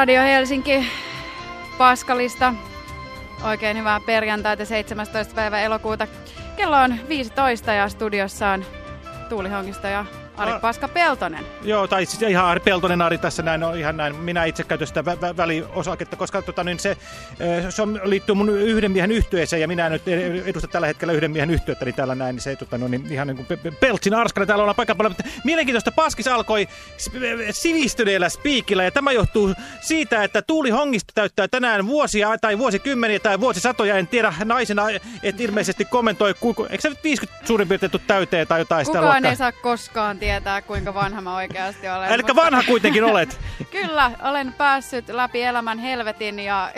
Radio Helsinki Paskalista. Oikein hyvää perjantaita 17. päivä elokuuta. Kello on 15 ja studiossa on Tuuli Hongisto ja Ari Paska Peltonen. Joo, tai siis ihan Ari Peltonen Ari tässä näin on ihan näin. Minä itse käytän sitä vä vä väliosaketta, koska tota, niin se, se on, liittyy mun yhden miehen yhtyeeseen ja minä nyt edustan tällä hetkellä yhden miehen yhtyettä, niin täällä näin, niin se tota, no, niin ihan niin kuin Peltsin arskana täällä ollaan paikalla paljon. Mielenkiintoista Paskis alkoi sivistyneellä spiikillä ja tämä johtuu siitä, että Tuuli Hongisto täyttää tänään vuosia tai vuosikymmeniä tai vuosisatoja, en tiedä naisena, että ilmeisesti kommentoi, eikö se nyt 50 suurin piirtein täyteen tai jotain Kukaan sitä ei saa koskaan tietää tietää, kuinka vanha mä oikeasti olen. Eli mutta... vanha kuitenkin olet. Kyllä, olen päässyt läpi elämän helvetin ja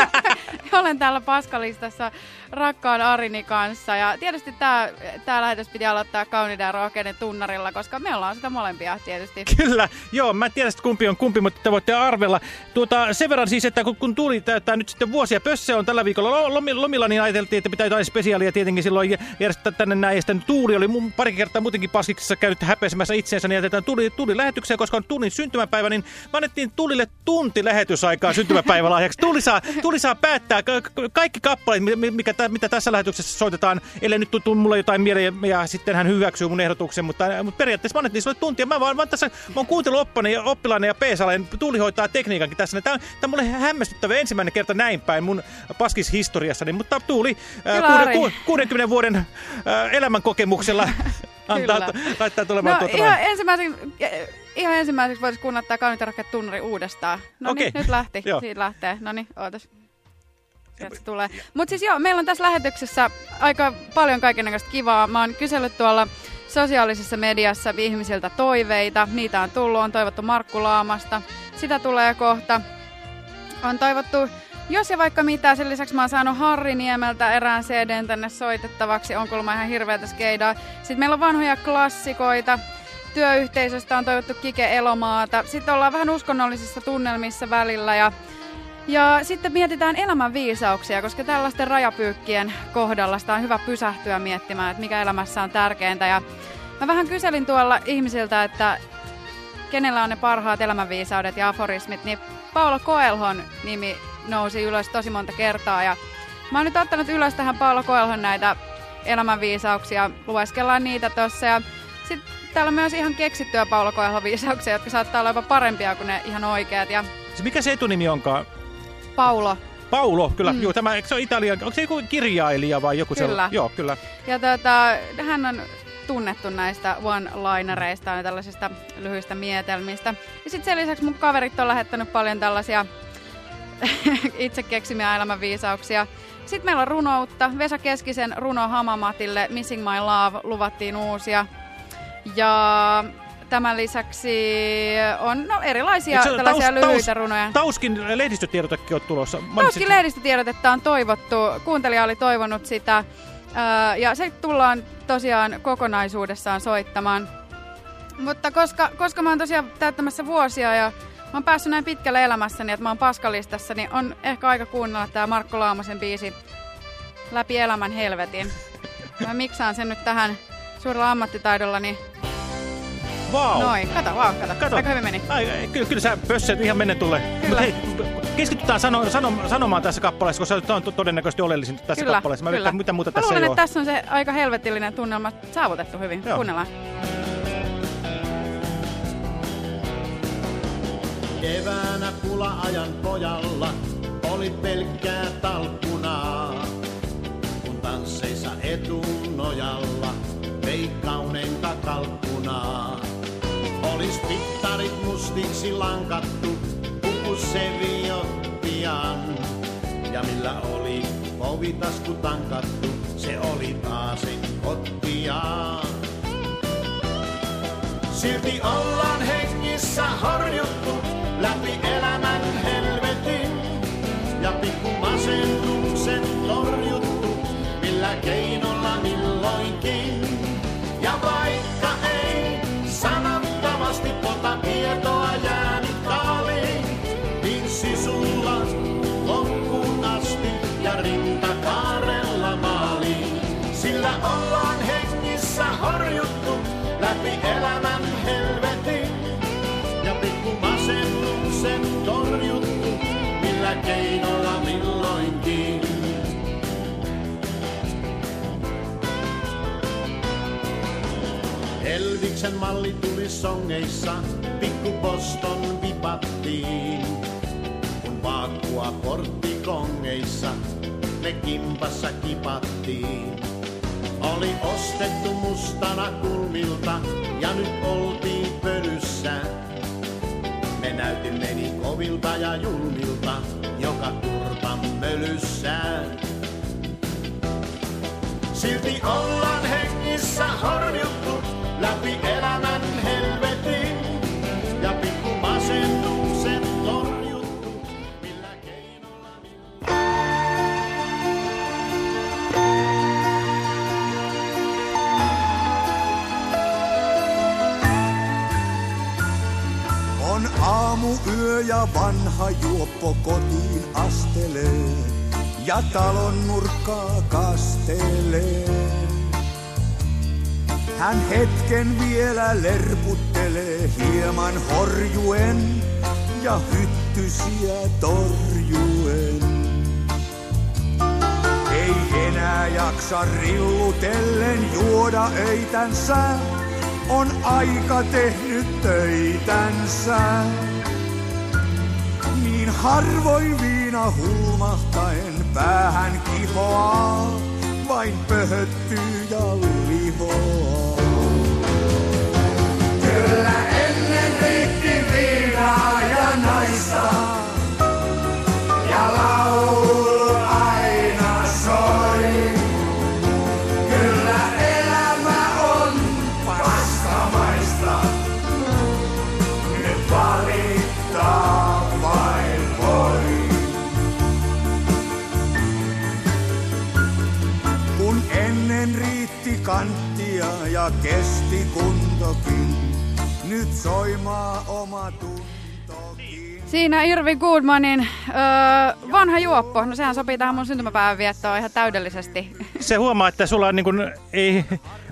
olen täällä Paskalistassa rakkaan Arini kanssa. Ja tietysti tämä, tämä lähetys piti aloittaa kauniiden ja rohkeiden tunnarilla, koska me ollaan sitä molempia tietysti. Kyllä, joo, mä en tiedä kumpi on kumpi, mutta te voitte arvella. Tuota, sen verran siis, että kun, kun tuli täyttää nyt sitten vuosia, Pösse on tällä viikolla lomilla, niin ajateltiin, että pitää jotain spesiaalia tietenkin silloin järjestää tänne näin. Ja sitten Tuuli oli mun pari kertaa muutenkin paskiksessa käynyt häpeisemässä itseensä, niin jätetään Tuuli, Tuuli lähetykseen, koska on Tuulin syntymäpäivä, niin me annettiin Tuulille tunti lähetysaikaa syntymäpäivälahjaksi. Tuuli saa, Tuuli saa päättää kaikki kappaleet, mikä mitä tässä lähetyksessä soitetaan, ellei nyt tule mulle jotain mieleen ja, ja sitten hän hyväksyy mun ehdotuksen, mutta, mutta periaatteessa mä annettiin sulle tuntia. Mä vaan, vaan tässä, mä oon kuuntellut oppani ja oppilainen ja Peesalainen, Tuuli hoitaa tekniikankin tässä. Tämä on, tämä on mulle hämmästyttävä ensimmäinen kerta näin päin mun paskishistoriassani, mutta Tuuli äh, ku, 60 vuoden äh, elämänkokemuksella antaa, laittaa tulemaan no, ihan ensimmäiseksi, ihan ensimmäiseksi voitaisiin kuunnattaa kauniita tunnari uudestaan. No niin, nyt lähti. Siitä lähtee. No niin, ootas tulee. Mutta siis joo, meillä on tässä lähetyksessä aika paljon kaikenlaista kivaa. Mä oon kysellyt tuolla sosiaalisessa mediassa ihmisiltä toiveita. Niitä on tullut, on toivottu Markku Laamasta. Sitä tulee kohta. On toivottu jos ja vaikka mitä, sen lisäksi mä oon saanut Harri Niemeltä erään CDn tänne soitettavaksi. On kuulemma ihan hirveätä skeidaa. Sitten meillä on vanhoja klassikoita. Työyhteisöstä on toivottu Kike Elomaata. Sitten ollaan vähän uskonnollisissa tunnelmissa välillä ja ja sitten mietitään elämän viisauksia, koska tällaisten rajapyykkien kohdalla sitä on hyvä pysähtyä miettimään, että mikä elämässä on tärkeintä. Ja mä vähän kyselin tuolla ihmisiltä, että kenellä on ne parhaat elämänviisaudet ja aforismit, niin Paolo Koelhon nimi nousi ylös tosi monta kertaa. Ja mä oon nyt ottanut ylös tähän Paolo Koelhon näitä elämänviisauksia, lueskellaan niitä tossa. Ja sitten täällä on myös ihan keksittyä Paolo Koelhon viisauksia, jotka saattaa olla jopa parempia kuin ne ihan oikeat. Ja mikä se etunimi onkaan? Paulo. Paulo, kyllä. Mm. Joo, tämä, se ole Italian, onko se joku kirjailija vai joku kyllä. sellainen? Joo, kyllä. Ja tota, hän on tunnettu näistä one-linereista ja tällaisista lyhyistä mietelmistä. Ja sitten sen lisäksi mun kaverit on lähettänyt paljon tällaisia itse keksimiä elämänviisauksia. Sitten meillä on runoutta. Vesa Keskisen runo Hamamatille Missing My Love luvattiin uusia. Ja Tämän lisäksi on no, erilaisia Eikö tällaisia taus, lyhyitä taus, runoja. Tauskin lehdistötiedotekin on tulossa. Tauskin lehdistötiedotetta on toivottu. Kuuntelija oli toivonut sitä. ja se tullaan tosiaan kokonaisuudessaan soittamaan. Mutta koska, koska mä oon tosiaan täyttämässä vuosia ja mä oon päässyt näin pitkälle elämässäni, että mä oon paskalistassa, niin on ehkä aika kuunnella tää Markko Laamosen biisi Läpi elämän helvetin. Mä miksaan sen nyt tähän suurella ammattitaidollani Vau. Noin, kato, vau, kato. kato. Aika hyvin meni. Ai, kyllä, kyllä sä pösset ihan menne tulee. Kyllä. hei, keskitytään sano, sano, sanomaan tässä kappaleessa, koska se on todennäköisesti oleellisin tässä kyllä, kappaleessa. Mä kyllä. mitä muuta Mä tässä luulen, että tässä on se aika helvetillinen tunnelma saavutettu hyvin. Joo. Kuunnellaan. Keväänä pula-ajan pojalla oli pelkkää talkkunaa, kun tansseissa etunojalla vei kauneinta kalkkunaa. Olis pittarit mustiksi lankattu, puku se pian. Ja millä oli kovitasku tankattu, se oli taas ottiaan. Silti ollaan hengissä horjuttu tietoa jääni talviin. Vinssi sulla loppuun asti ja rinta kaarella maaliin. Sillä ollaan hengissä horjuttu läpi elämän helvetin. Ja pikku masennuksen torjuttu, millä keinolla milloinkin. Elviksen malli tuli songeissa pikku poston vipattiin. Kun vaakkua porttikongeissa, me kimpassa kipattiin. Oli ostettu mustana kulmilta ja nyt oltiin pölyssä. Me näytimme niin kovilta ja julmilta, joka turpan mölyssä. Silti ollaan hengissä horjuttu läpi ja vanha juoppo kotiin astelee ja talon nurkkaa kastelee. Hän hetken vielä lerputtelee hieman horjuen ja hyttysiä torjuen. Ei enää jaksa rillutellen juoda öitänsä, on aika tehnyt töitänsä. Harvoin viina hulmahtaen päähän kihoaa, vain pöhöttyy ja lihoaa. Ja kesti kuntokin, nyt soimaa oma tuntokin. Siinä Irvi Goodmanin öö, vanha juoppo. No sehän sopii tähän mun syntymäpäivän viettoon ihan täydellisesti. Se huomaa, että sulla on niin kuin, ei,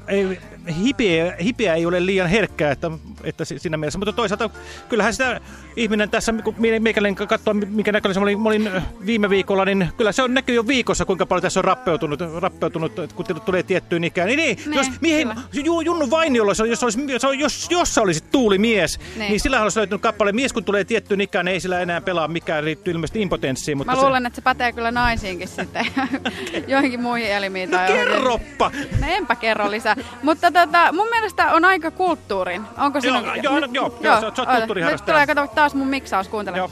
ei, hipiä, hipiä ei ole liian herkkää, että, että si- siinä mielessä. Mutta toisaalta kyllähän sitä ihminen tässä, kun meikäläinen katsoo, mikä näköinen mä olin, mä olin viime viikolla, niin kyllä se on näkyy jo viikossa, kuinka paljon tässä on rappeutunut, rappeutunut kun tulee tiettyyn ikään. Niin, niin, Niin, jos mihin. Ju, Junnu Vainiolla, jos, jos, olisi, jos, jos, jos sä olisit tuulimies, niin, Niin. niin sillä olisi löytynyt kappale. Mies kun tulee tiettyyn ikään, niin ei sillä enää pelaa mikään, riittyy ilmeisesti impotenssiin. Mutta Mä luulen, että se pätee kyllä naisiinkin sitten. Joihinkin muihin elimiin. No tai kerroppa! No enpä kerro lisää. Mutta tota, mun mielestä on aika kulttuurin. Onko Joo, sinun... joo, no, joo, joo, sä oot- sä oot oota. kulttuuriharrastaja. Nyt tulee kato taas mun miksaus, kuuntele. Joo.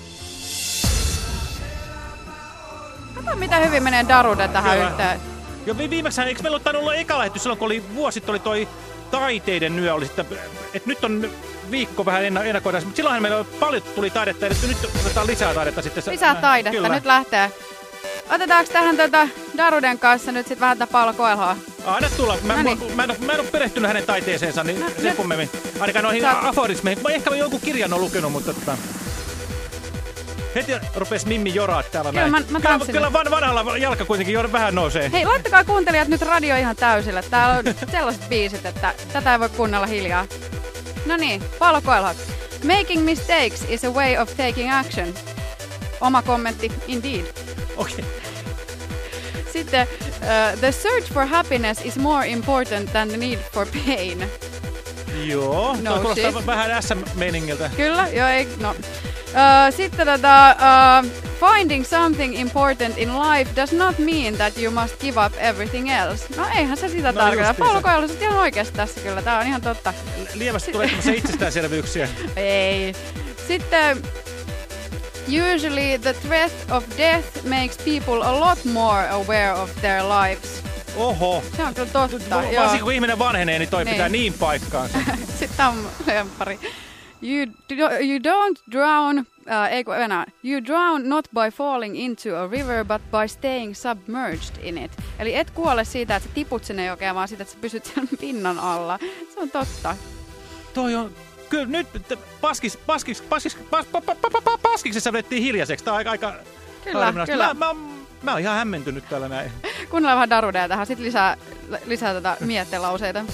Kato mitä hyvin menee Darude tähän Kyllä. yhteen. Jo vi- viimeksi, eikö meillä ole tainnut olla eka lähetys silloin, kun oli vuosi sitten oli toi taiteiden yö, oli sitten, että nyt on viikko vähän enna- ennakoida, mutta silloinhan meillä paljon tuli taidetta, ja nyt otetaan lisää taidetta sitten. Lisää taidetta, Kyllä. nyt lähtee. Otetaanko tähän tota Daruden kanssa nyt sit vähän Paula Koelhoa? Anna tulla. Mä, mä, mä, en, mä en ole perehtynyt hänen taiteeseensa niin No, nyt- kummemmin. Ainakaan noihin Sä- aforismeihin. Mä ehkä mä jonkun kirjan on lukenut, mutta tota... Heti rupes Mimmi joraa täällä näin. mä- mä kyllä, kyllä van, vanhalla jalka kuitenkin jo vähän nousee. Hei, laittakaa kuuntelijat nyt radio ihan täysillä. Täällä on sellaiset biisit, että tätä ei voi kuunnella hiljaa. No niin, Paula Koelho. Making mistakes is a way of taking action. Oma kommentti, indeed. Okei. Okay. Sitten, uh, the search for happiness is more important than the need for pain. Joo, No no, kuulostaa siis. vähän SM-meiningiltä. Kyllä, joo, ei, no. Uh, sitten tota, uh, finding something important in life does not mean that you must give up everything else. No eihän se sitä No tarkoita. sä oot ihan oikeasti tässä kyllä. Tää on ihan totta. Lievästi tulee tämmöisiä itsestäänselvyyksiä. Ei. Sitten usually the threat of death makes people a lot more aware of their lives. Oho. Se on kyllä totta. Varsinkin kun ihminen vanhenee, niin toi Niin. pitää niin paikkaansa. Sitten on lemppari. You, do, you don't drown, uh, ei kun enää, you drown not by falling into a river, but by staying submerged in it. Eli et kuole siitä, että sä tiput sinne jokeen, vaan siitä, että sä pysyt sen pinnan alla. Se on totta. Toi on... Kyllä nyt paskis, paskis, paskis, pas, pa, pa, pa, pa, pa, paskiksessa vedettiin hiljaiseksi. Tää on aika... aika Kyllä, kyllä. Mä, mä, oon- mä oon ihan hämmentynyt täällä näin. Kuunnellaan vähän Darudea tähän, sitten lisää, lisää tätä miettelauseita.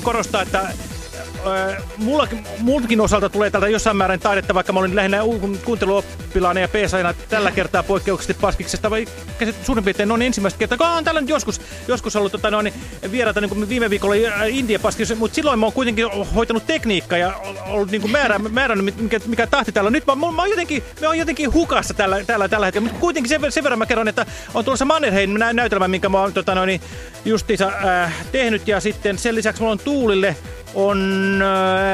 Haluan korostaa, että multakin osalta tulee tältä jossain määrin taidetta, vaikka mä olin lähinnä kuunteluoppilaana ja peesaina tällä kertaa poikkeuksellisesti paskiksesta, vai suurin piirtein noin ensimmäistä kertaa. On täällä nyt joskus, joskus ollut tota, noin, vieraita niin kuin viime viikolla India paskissa, mutta silloin mä oon kuitenkin hoitanut tekniikkaa ja ollut niin kuin määrä, määrännyt, mikä, mikä tahti täällä. Nyt mä, mä, oon jotenkin, mä oon jotenkin hukassa tällä, tällä, tällä hetkellä, mutta kuitenkin sen, sen verran mä kerron, että on tulossa Mannerheim näytelmä, minkä mä oon tota, noin, justiinsa äh, tehnyt ja sitten sen lisäksi mulla on Tuulille on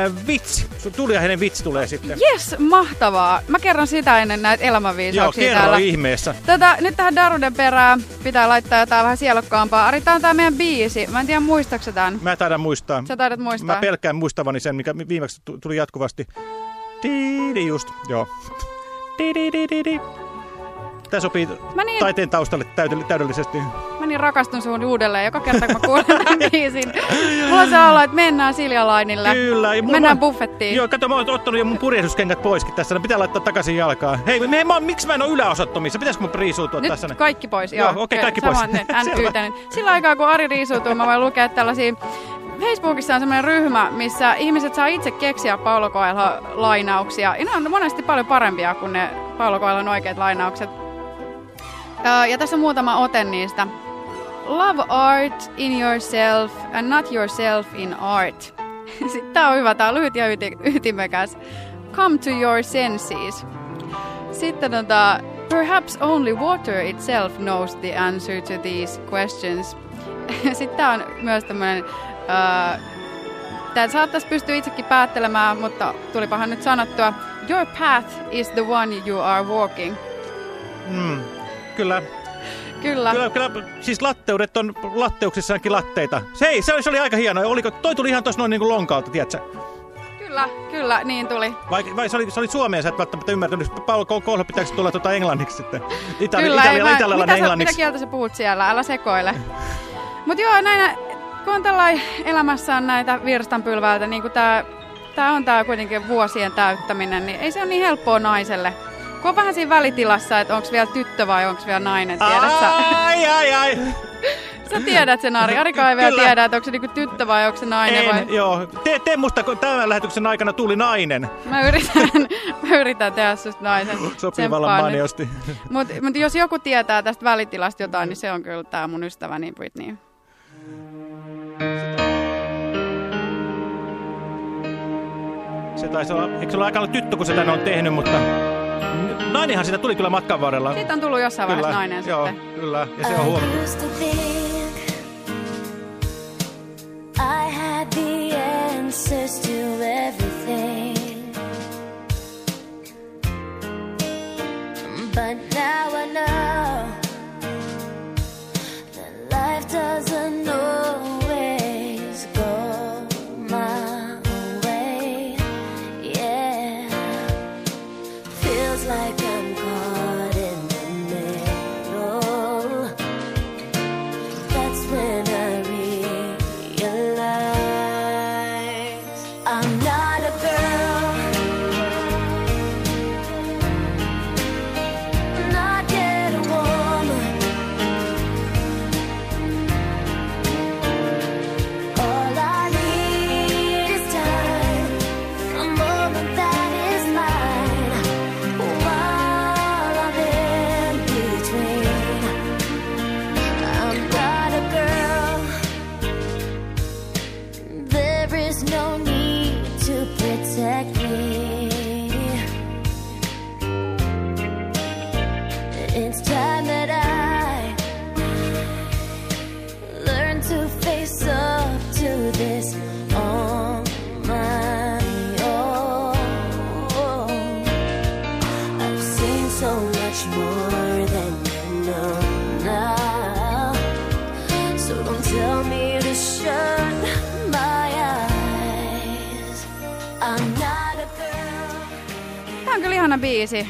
äh, vitsi. Tuliainen vitsi tulee sitten. Yes, mahtavaa. Mä kerron sitä ennen näitä elämänviisauksia Joo, kerro täällä. ihmeessä. Tota, nyt tähän Daruden perään pitää laittaa jotain vähän sielokkaampaa. Ari, tää on tää meidän biisi. Mä en tiedä, muistaaks tämän? Mä taidan muistaa. Sä taidat muistaa. Mä pelkään muistavani sen, mikä viimeksi tuli jatkuvasti. Tiidi just, joo. Tiidi, Tämä sopii mä niin, taiteen taustalle täydellisesti. Mä niin rakastun sun uudelleen joka kerta, kun mä kuulen tämän biisin. Mulla saa olla, että mennään Siljalainille. Kyllä. Ja mennään mä, buffettiin. Joo, kato, mä oon ottanut jo mun purjehduskengät poiskin tässä. Ne pitää laittaa takaisin jalkaan. Hei, me, mä, miksi mä en ole yläosattomissa? Pitäisikö mun riisuutua Nyt tässä? kaikki pois, joo. joo okei, okay, kaikki pois. Saman, Sillä aikaa, kun Ari riisuutuu, mä voin lukea tällaisia Facebookissa on semmoinen ryhmä, missä ihmiset saa itse keksiä Paulo Coelho-lainauksia. Ja ne on monesti paljon parempia kuin ne Paulo Coelhon oikeat lainaukset. Ja tässä on muutama ote niistä. Love art in yourself and not yourself in art. Sitten tää on hyvä, tää on lyhyt ja yti ytimekäs. Come to your senses. Sitten tota, perhaps only water itself knows the answer to these questions. Sitten tää on myös tämmönen, uh, tää saattaisi pystyä itsekin päättelemään, mutta tulipahan nyt sanottua. Your path is the one you are walking. Hmm. Kyllä. Kyllä. Kyllä, kyllä. Siis latteudet on latteuksissaankin latteita. Se, ei, se, oli, se oli aika hieno. Oliko, toi tuli ihan tuossa noin niin kuin lonkalta, tiedätkö? Kyllä, kyllä, niin tuli. Vai, vai se, oli, se oli suomeen, sä et välttämättä ymmärtänyt. Paul Kohlo pitääkö tulla tuota englanniksi sitten? Itali, kyllä, Italia, Italia, mitä, englanniksi. mitä kieltä sä puhut siellä? Älä sekoile. Mutta joo, näinä, kun on elämässä on näitä virstanpylväitä, niin kuin tää, tää on tää kuitenkin vuosien täyttäminen, niin ei se ole niin helppoa naiselle kun on vähän siinä välitilassa, että onko vielä tyttö vai onko vielä nainen, tiedät sä? Ai, ai, ai. Sä tiedät sen, Ari. Ari ei vielä tiedä, että onko se niinku tyttö vai onko se nainen en, vai... joo. Tee, tee musta, kun tämän lähetyksen aikana tuli nainen. Mä yritän, mä yritän tehdä susta naisen. Sopii vallan maniosti. Mutta mut jos joku tietää tästä välitilasta jotain, niin se on kyllä tää mun ystäväni Britney. Se taisi olla, eikö se ole aika tyttö, kun se tänne on tehnyt, mutta... Nainenhan sitä tuli kyllä matkan varrella. Siitä on tullut jossain kyllä, vaiheessa nainen joo, sitten. Kyllä, ja se on huomattu. I had the answers to everything But now I know ihana biisi.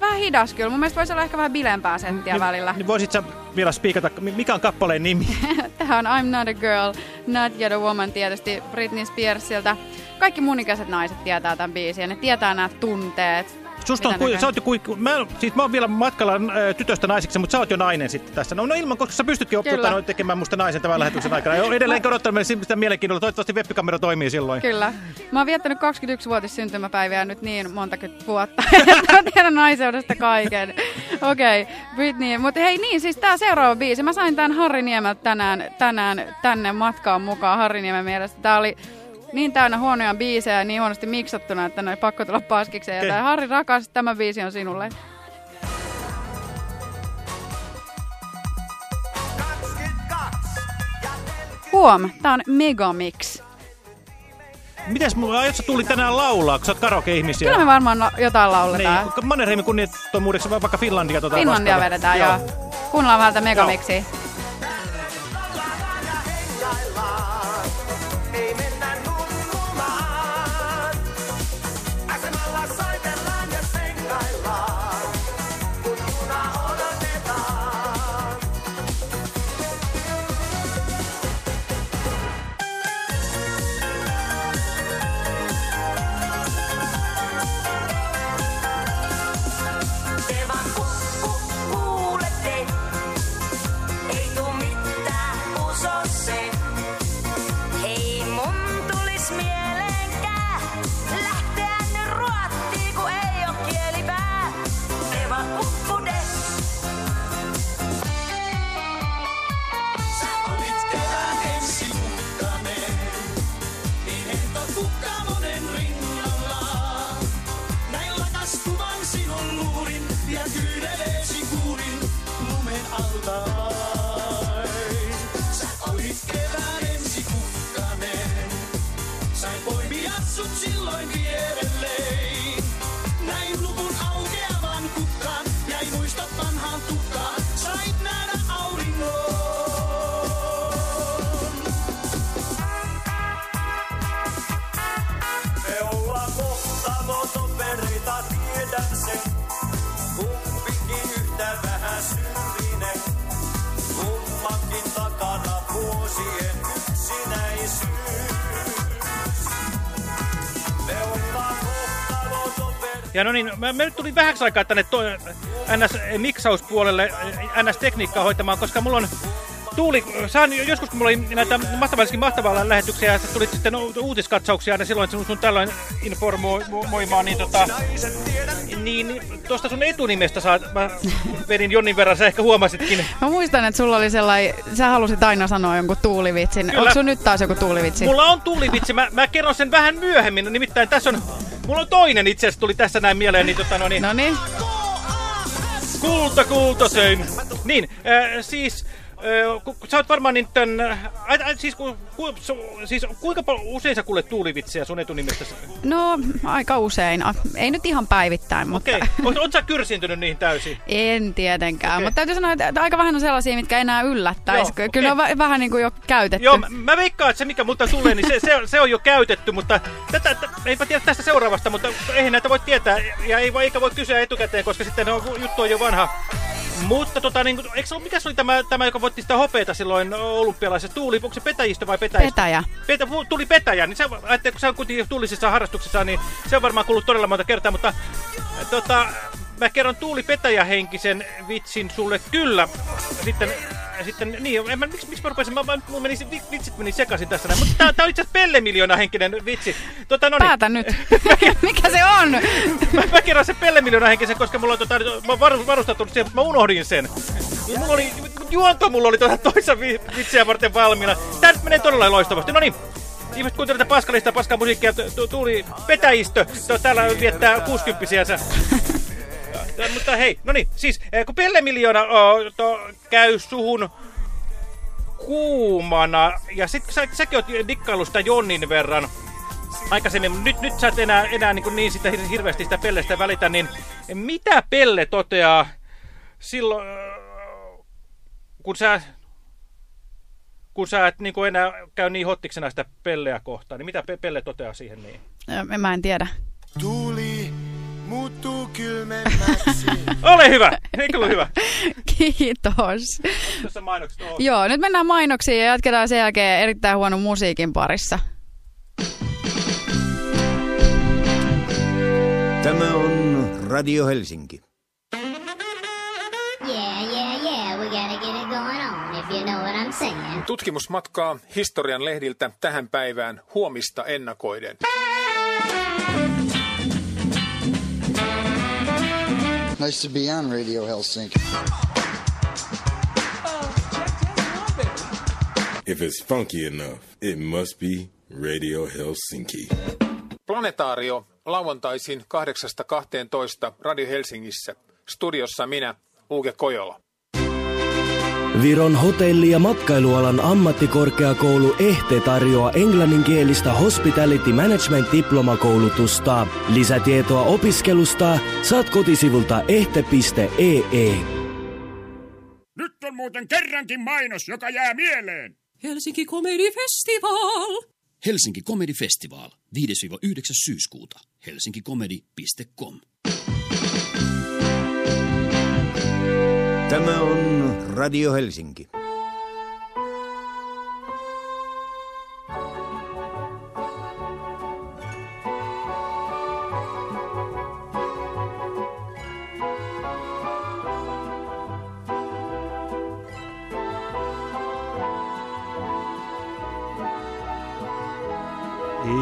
Vähän hidas kyllä. Mun mielestä voisi olla ehkä vähän bilempää settiä Niin- välillä. Niin voisit sä vielä spiikata, mikä on kappaleen nimi? Tämä on I'm Not a Girl, Not Yet a Woman tietysti Britney Spearsilta. Kaikki mun ikäiset naiset tietää tämän biisin ja ne tietää nämä tunteet. Susta on, kui, sä oot jo kui, mä, siis mä oon vielä matkalla äh, tytöstä naiseksi, mutta sä oot jo nainen sitten tässä. No, no ilman, koska sä pystytkin no, tekemään musta naisen tämän lähetyksen aikana. Ja edelleen odottanut sitä mielenkiinnolla. Toivottavasti webbikamera toimii silloin. Kyllä. Mä oon viettänyt 21-vuotis syntymäpäiviä nyt niin monta vuotta, mä tiedän naiseudesta kaiken. Okei, okay, Britney. Mutta hei niin, siis tää seuraava biisi. Mä sain tän Harri Niemeltä tänään, tänään tänne matkaan mukaan Harri Niemen mielestä. Tää oli niin täynnä huonoja biisejä ja niin huonosti miksattuna, että ne oli pakko tulla paskikseen. Ja tää Harri rakas, tämä biisi on sinulle. Huom, tää on Megamix. Mites mulla, sä tuli tänään laulaa, kun sä oot karaoke-ihmisiä? Kyllä me varmaan la- jotain lauletaan. Niin, Mannerheimin kunnioittomuudeksi vaikka Finlandia tota Finlandia vastaan. vedetään, joo. Kuunnellaan vähän tätä megamixia. Ei no niin, mä, mä nyt tulin vähäksi aikaa tänne to, NS-miksauspuolelle, NS-tekniikkaa hoitamaan, koska mulla on Tuuli, saan joskus kun mulla oli näitä mahtavalliskin mahtavalla lähetyksiä ja sä tulit sitten uutiskatsauksia aina silloin, että sun, sun tällöin informoimaan, niin tota, niin tuosta sun etunimestä saa, mä vedin jonnin verran, sä ehkä huomasitkin. Mä muistan, että sulla oli sellainen, sä halusit aina sanoa jonkun tuulivitsin. Kyllä. Onko sun nyt taas joku tuulivitsi? Mulla on tuulivitsi, mä, mä kerron sen vähän myöhemmin, nimittäin tässä on, mulla on toinen itse asiassa tuli tässä näin mieleen, niin tota no niin, No niin, Kulta kultasen. Niin, äh, siis... Äh, ku, ku, sä oot varmaan niin ai, siis, ku, ku, su, siis kuinka paljon usein sä kuulet tuulivitsiä sun etunimestäsi? no aika usein. Ei nyt ihan päivittäin, mutta Okei, okay. oot, sä kyrsiintynyt niihin täysin? en tietenkään. Okei. Mutta täytyy sanoa, että aika vähän on sellaisia, mitkä enää yllättäisi. Joo, Kyllä ne on va- vähän niin kuin jo käytetty. Joo, mä, mä veikkaan, että se mikä multa tulee, niin se, se, se on jo käytetty, mutta tätä, t- eipä tiedä tästä seuraavasta, mutta eihän näitä voi tietää ja ei voi, eikä voi kysyä etukäteen, koska sitten on, juttu on jo vanha. Mutta tota, niin, eikö ollut, mikä se oli tämä, tämä, joka voitti sitä hopeeta silloin olympialaisessa? Tuuli, onko se petäjistä vai petäjistä? Petäjä. Petä, tuli petäjä, niin se, ajattelin, kun se on kuitenkin tuulisessa harrastuksessa, niin se on varmaan kuullut todella monta kertaa, mutta tota, mä kerron Tuuli Petäjä henkisen vitsin sulle kyllä. Sitten, sitten niin, en mä, miksi, miksi mä rupesin, mä, mä, mun meni, vi- vitsit meni sekaisin tässä näin, mutta tää, tää on itse asiassa Pelle Miljoona henkinen vitsi. Tota, no niin, Päätä nyt. Mikä se on? mä, mä kerron sen Pelle Miljoona henkisen, koska mulla on tota, mä varustautunut siihen, mä unohdin sen. Mulla oli, juonto mulla oli tuota toisa vi, vitsiä varten valmiina. Tää nyt menee todella loistavasti. No niin, ihmiset kuuntelevat paskalista paskaa musiikkia. Tu- tu- Tuuli Petäjistö, to, täällä viettää 60 Ja, mutta hei, no niin, siis eh, kun Pelle Miljoona oh, to, käy suhun kuumana, ja sit sä, säkin oot dikkaillut sitä Jonnin verran aikaisemmin, mutta nyt, nyt sä et enää, enää niin, niin sitä hir- hirveästi sitä Pellestä välitä, niin mitä Pelle toteaa silloin, kun sä, kun sä et niin enää käy niin hottiksena sitä Pelleä kohtaan, niin mitä Pe- Pelle toteaa siihen niin? Mä en tiedä. Tuli muuttuu kylmemmäksi. Ole hyvä! Eikö ollut hyvä? Kiitos. Tuossa mainokset on. Joo, nyt mennään mainoksiin ja jatketaan sen jälkeen erittäin huonon musiikin parissa. Tämä on Radio Helsinki. Yeah, yeah, yeah, we gotta get it going on, if you know what I'm saying. Tutkimusmatkaa historian lehdiltä tähän päivään huomista ennakoiden. Nice to be on Radio Helsinki. If it's funky enough, it must be Radio Helsinki. Planetaario lauantaisin 8.12. Radio Helsingissä. Studiossa minä, Uke Kojola. Viron hotelli- ja matkailualan ammattikorkeakoulu EHTE tarjoaa englanninkielistä Hospitality Management diplomakoulutusta. Lisätietoa opiskelusta saat kotisivulta ehte.ee. Nyt on muuten kerrankin mainos, joka jää mieleen. Helsinki Comedy Festival. Helsinki Comedy Festival 5-9. syyskuuta. helsinkikomedi.com. Tämä on Radio Helsinki.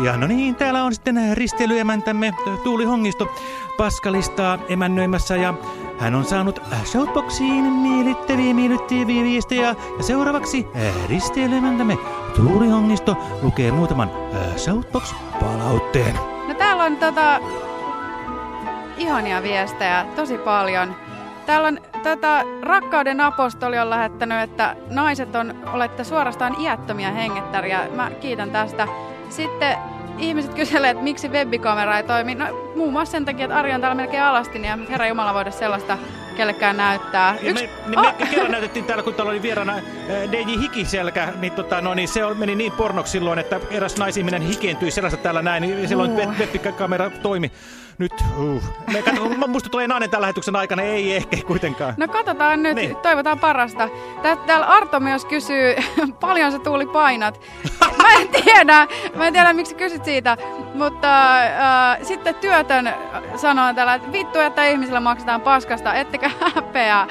Ja no niin, täällä on sitten risteilyemäntämme Tuuli Hongisto Paskalistaa emännöimässä ja hän on saanut Shoutboxiin miellyttäviä miellyttäviä viestejä ja seuraavaksi äh, risteilyemäntämme Tuuli Hongisto lukee muutaman äh, Shoutbox-palautteen. No täällä on tota, ihania viestejä, tosi paljon. Täällä on tota, rakkauden apostoli on lähettänyt, että naiset on, olette suorastaan iättömiä hengettäriä. Mä kiitän tästä. Sitten ihmiset kyselee, että miksi webbikamera ei toimi. No, muun muassa sen takia, että Ari on täällä melkein alasti, niin herra Jumala voida sellaista kellekään näyttää. Ja me, me, me kerran näytettiin täällä, kun täällä oli vieraana äh, DJ Hikiselkä, niin, tota, no, niin se meni niin pornoksi silloin, että eräs naisihminen hikeentyi sellaista täällä näin, niin silloin Uh. webbikamera toimi. Nyt, uh. Me katso, musta tulee nainen tällä lähetyksen aikana, ei ehkä kuitenkaan. No katsotaan nyt, Niin. toivotaan parasta. Tää, täällä Arto myös kysyy, paljon sä tuuli painat. Mä en tiedä, mä en tiedä miksi kysyt siitä, mutta äh, sitten työtön sanoo täällä, että vittu, että ihmisillä maksetaan paskasta, ettekä häpeää.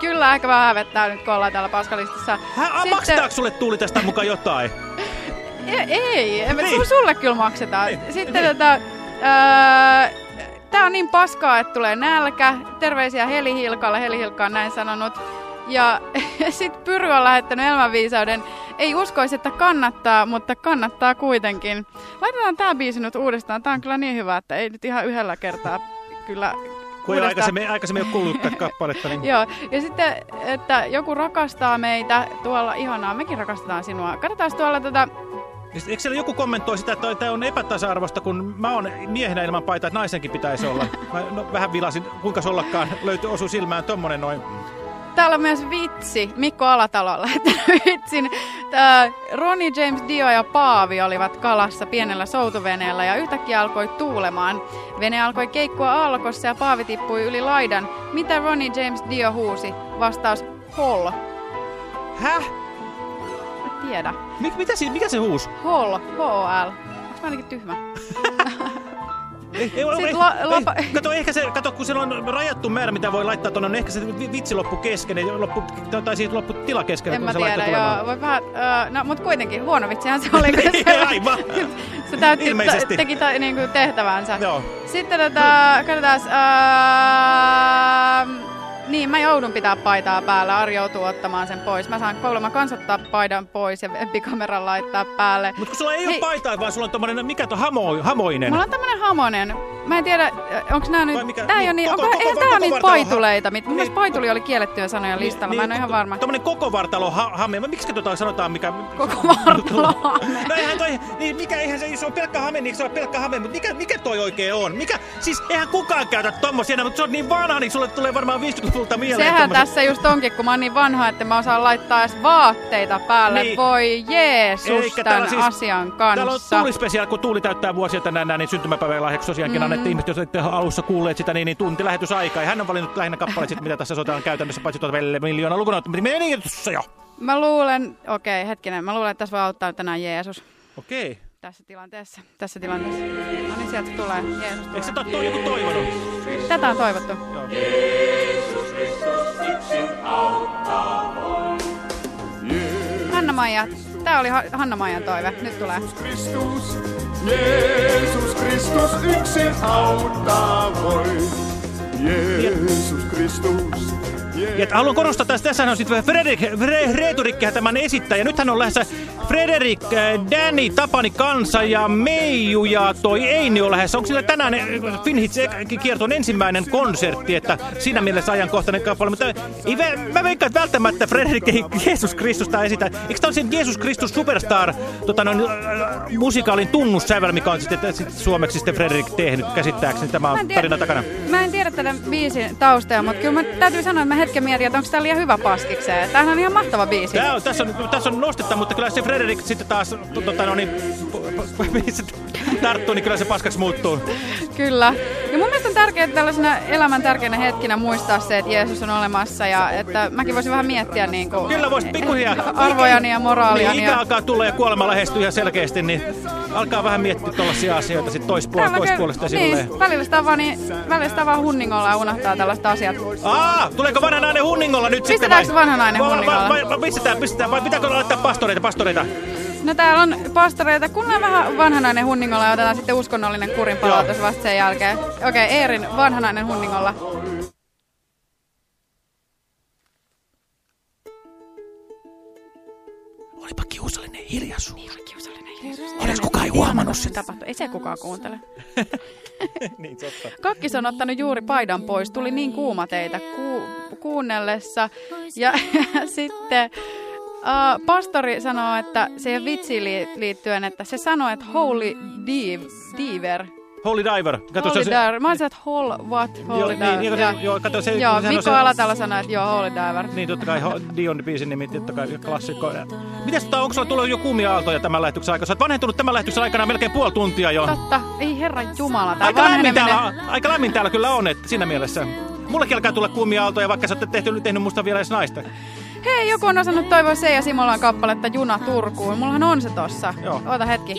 Kyllä ehkä vähän hävettää nyt, kun ollaan täällä paskalistassa. Hä, Sitten... Maksetaanko sulle Tuuli tästä mukaan jotain? Ei, ei Niin. niin. sulle kyllä maksetaan. Niin, Sitten niin. tota, ää, tää on niin paskaa, että tulee nälkä. Terveisiä Heli Hilkalle, Heli Hilkka on näin sanonut. Ja sitten Pyry on lähettänyt elämänviisauden. Ei uskoisi, että kannattaa, mutta kannattaa kuitenkin. Laitetaan tää biisi nyt uudestaan. Tää on kyllä niin hyvä, että ei nyt ihan yhdellä kertaa kyllä Kun ei aikaisemmin, aikaisemmin ole kuullut tätä kappaletta, niin... Joo, ja sitten, että joku rakastaa meitä tuolla, ihanaa, mekin rakastetaan sinua. Katsotaan tuolla tota, Niin Eikö siellä joku kommentoi sitä, että tämä on epätasa-arvoista, kun mä oon miehenä ilman paitaa, että naisenkin pitäisi olla. Mä no, vähän vilasin, kuinka ollakaan löytyi osu silmään tommonen noin. Täällä on myös vitsi. Mikko Alatalo on lähettänyt vitsin. Tää Ronnie James Dio ja Paavi olivat kalassa pienellä soutuveneellä ja yhtäkkiä alkoi tuulemaan. Vene alkoi keikkua aallokossa ja Paavi tippui yli laidan. Mitä Ronnie James Dio huusi? Vastaus Hall. Häh? En tiedä. Mik, mitä si, mikä se huus? Hall. H-O-L. Onks mä ainakin tyhmä? Ei, ei, ei, la- ei, kato, ehkä se, kato, kun siellä on rajattu määrä, mitä voi laittaa tuonne, niin ehkä se vi- vitsi loppu kesken, loppu, tai siis loppu tila kesken, En kun mä se tiedä, joo. Voi vähän, uh, no mut kuitenkin huono vitsihän se oli, kun se, Aivan. se täytti, Ilmeisesti. teki ta, niinku tehtävänsä. Joo. Sitten tota, katsotaan, uh, niin mä joudun pitää paitaa päällä, Ari joutuu ottamaan sen pois. Mä saan kuulemma kans ottaa paidan pois ja webikameran laittaa päälle. Mutta kun sulla ei Hei. ole paitaa, vaan sulla on tommonen, mikä tuo hamo, hamoinen. Mulla on tämmönen hamonen. Mä en tiedä, onko nää nyt... Mikä- Tää ei niin, niin... koko- Onko, koko- tää on niitä paituleita. Mun Niin. mielestä paituli oli kiellettyä sanoja listalla. Mä en oo ihan varma. Tommonen koko vartalo ha hame. Miksi tota sanotaan mikä... Koko vartalo hame. No eihän toi, niin mikä, eihän se, se on pelkkä hame, niin se on pelkkä hame, mutta mikä, mikä toi oikein on? Mikä, siis eihän kukaan käytä tommosia, mutta se on niin vanha, niin sulle tulee varmaan 50-luvun sulta mieleen Sehän tommoset- tässä just onkin, kun mä oon niin vanha, että mä osaan laittaa edes vaatteita päälle. Niin. Voi Jeesus Eikä, tämän siis- asian Täällä on kanssa. tuulispesiaali, kun Tuuli täyttää vuosia tänään, näin, niin syntymäpäivän lahjaksi tosiaankin Mm. annettiin ihmiset, jos ette alussa kuulleet sitä, niin, niin tunti lähetysaikaa. Ja hän on valinnut lähinnä kappaleet, sit, mitä tässä soitetaan käytännössä, paitsi tuota vielä miljoona lukuna, mutta meni tuossa jo. Mä luulen, okei, hetkinen, mä luulen, että tässä voi auttaa tänään Jeesus. Okei. Tässä tilanteessa, tässä tilanteessa. No niin, sieltä tulee, Jeesus tulee. Eikö se to, joku toivonut? Tätä on toivottu. Hanna-Maija, tää oli ha- Hanna-Maijan toive, nyt tulee. Jeesus Kristus yksin auttaa voi. Jeesus Kristus. Ja haluan korostaa tässä, tässä on sitten Frederik Fre, Reeturikkihän tämän esittäjä. Nyt hän on lähdössä Frederik, äh, Danny, Tapani Kansa ja Meiju ja toi Eini on lähdössä. Onko sillä tänään äh, Finhits kierton ensimmäinen konsertti, että siinä mielessä ajankohtainen kappale. Mutta ei, mä veikkaan, että välttämättä Frederik ei Jeesus Kristusta esitä. Eikö tämä ole Jeesus Kristus Superstar tota, noin, äh, musikaalin tunnussävel, mikä on sitten, sitten suomeksi sitten Frederik tehnyt käsittääkseni. Tämä on tarina takana. Mä en tiedä tätä biisin taustaa, mutta kyllä mä täytyy sanoa, että mä hetken mietin, että onko tää liian hyvä paskikseen. Tämähän on ihan mahtava biisi. Tää on, tässä, on, tässä on nostetta, mutta kyllä se Frederik sitten taas to- tota, no, niin, tarttuu, niin kyllä se paskaksi muuttuu. Kyllä. Ja mun mielestä tärkeää tällaisena elämän tärkeänä hetkinä muistaa se, että Jeesus on olemassa ja että mäkin voisin vähän miettiä niin kuin Kyllä voisi pikkuhiljaa. arvojani ja moraaliani. Niin, ikä ja... alkaa tulla ja kuolema lähestyy ihan selkeästi, niin alkaa vähän miettiä tuollaisia asioita sit toispuol- Täällä toispuolesta käy- silleen. Niin, välillä sitä vaan, niin, välillä sitä vaan hunningolla ja unohtaa tällaista asiat. Aa, tuleeko vanha nainen hunningolla nyt sitten? Pistetäänkö vanha nainen vai- vai- hunningolla? vai- vai- Pistetään, pistetään. Vai pitääkö laittaa pastoreita, pastoreita? No täällä on pastoreita, kuunnellaan vähän vanhanainen hunningolla ja otetaan sitten uskonnollinen kurinpalautus vasta sen jälkeen. Okei, okay, Eerin vanhanainen hunningolla. Olipa kiusallinen hiljaisuus. Niin oli kiusallinen hiljaisuus. Oliko kukaan ei huomannut sitä? Tapahtui. Ei se kukaan kuuntele. niin, totta. Kakkis on ottanut juuri paidan pois. Tuli niin kuuma teitä ku, kuunnellessa. Ja, sitten uh, pastori sanoo, että vitsiin li, liittyen, että se sanoi, että holy div, diver. Holy Diver. Kato, Holy se, diver. Mä olisin, että hol, what, holy Joo, diver. niin, joo, joo, kato, se- joo Mikko se- Alatalo sanoi, että joo, holy diver. Niin, totta kai Dion biisin nimi, totta kai klassikko. Mites tota, onko sulla tullut jo kuumia aaltoja tämän lähetyksen aikana? Sä oot vanhentunut tämän lähetyksen aikana melkein puoli tuntia jo. Totta, ei herra jumala. Tää Aika lämmin, täällä, aika lämmin täällä kyllä on, että siinä mielessä. Mullekin alkaa tulla kuumia aaltoja, vaikka sä oot tehty, tehnyt musta vielä edes naista. Hei, joku on osannut toivoa se ja Simolan kappaletta Juna Turkuun. Mullahan on se tossa. Joo. Oota hetki.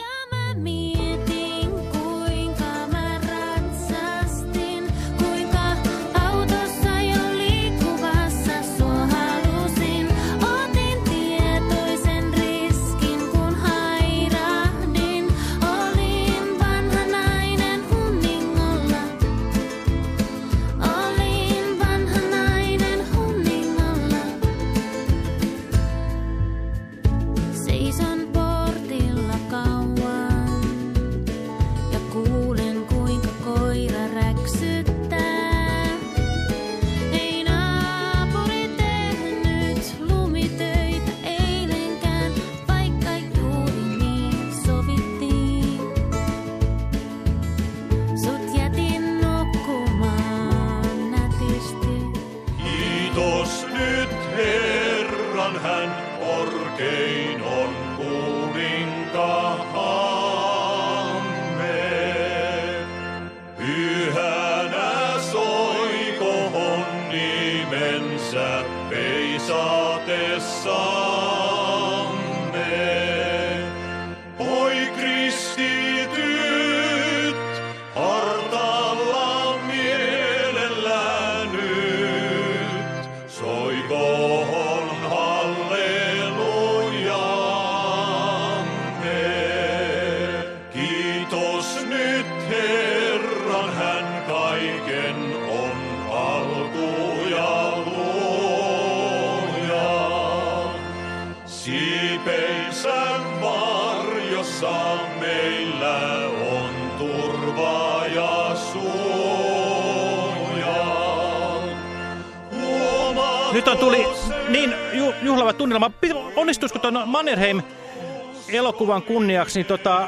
Mannerheim elokuvan kunniaksi, niin tota,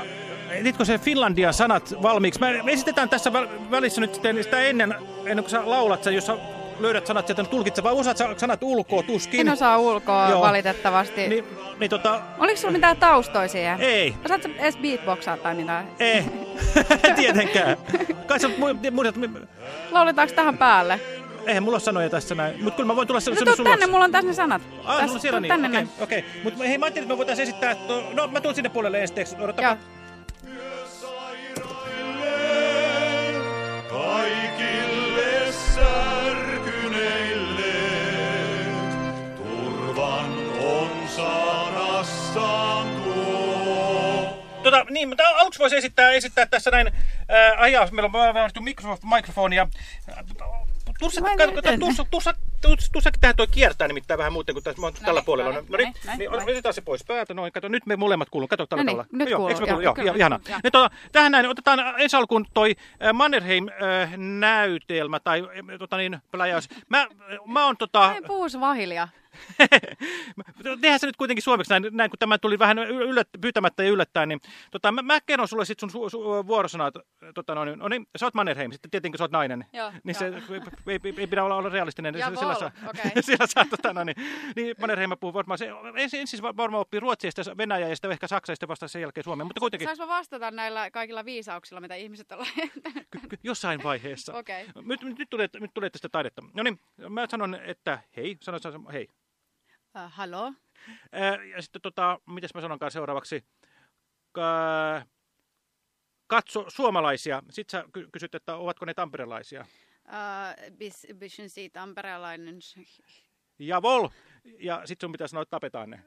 etitkö se Finlandian sanat valmiiksi? Me esitetään tässä väl- välissä nyt sitten sitä ennen, ennen kuin sä laulat sen, jos sä löydät sanat sieltä tulkitse, vai osaat sa- sanat ulkoa tuskin? En osaa ulkoa Joo. valitettavasti. Niin, niin tota, Oliko sulla mitään taustoja siihen? Ei. Osaatko edes beatboxaa tai mitään? ei, tietenkään. Kai sä mu- muistat, Lauletaanko tähän päälle? Eihän mulla ole sanoja tässä näin, mutta kyllä mä voin tulla sen, No sen tuu sulla. tänne, mulla on tässä ne sanat. Ah, tässä, on siellä niin, tänne okei, näin. okei. Mutta hei, mä ajattelin, että me voitaisiin esittää, että, no mä tulen sinne puolelle esteeksi, odotapa. Joo. Kaikille särkyneille turvan on sanassaan tuo. Tota, niin, mutta aluksi voisi esittää, esittää tässä näin, ää, ajaa, meillä on varmasti mikrofoni ja Tuossa, tuossa, tuossa, tuossa, tuossakin tähän toi kiertää nimittäin vähän muuten kuin tässä, mä oon tällä niin, puolella. no No, niin, no, niin, no niin, niin, otetaan se pois päältä, noin, kato, nyt me molemmat kuuluu, kato tällä No niin, tavalla. nyt joo, kuuluu, joo, joo, joo, ihanaa. Niin, tota, tähän näin, otetaan ensi alkuun toi äh, Mannerheim-näytelmä, tai äh, tota niin, pläjäys. Mä, mä oon tota... Mä en puhu svahilia. Tehdään se nyt kuitenkin suomeksi näin, näin kun tämä tuli vähän yllät, pyytämättä ja yllättäen, niin tota, mä, mä kerron sulle sitten sun su, su, vuorosanat. Tota, no, niin, no niin, sä oot Mannerheim, sitten tietenkin sä oot nainen. Joo, niin se ei, ei, ei, pidä olla, olla realistinen. Jawohl, sillä saa, okei. sillä saa tota, no, niin, niin Mannerheim puhuu varmaan, se, ensin, ensin varmaan oppii ruotsia, sitten venäjää ja sitten ehkä saksaa ja sitten vasta sen jälkeen suomea, mutta kuitenkin Saanko mä vastata näillä kaikilla viisauksilla, mitä ihmiset on lähettänyt? jossain vaiheessa. Okei. Nyt, nyt, tulee, nyt tulee tästä taidetta. No niin, mä sanon, että hei, sanon, sanon hei. Uh, hallo? Ää, Ja sitten tota, mitäs mä sanonkaan seuraavaksi? Ka- katso suomalaisia. Sitten sä ky- kysyt, että ovatko ne tamperelaisia. Uh, bis, bisschen siitä tamperelainen. Javol! Ja sitten sun pitää sanoa, että tapetaan ne.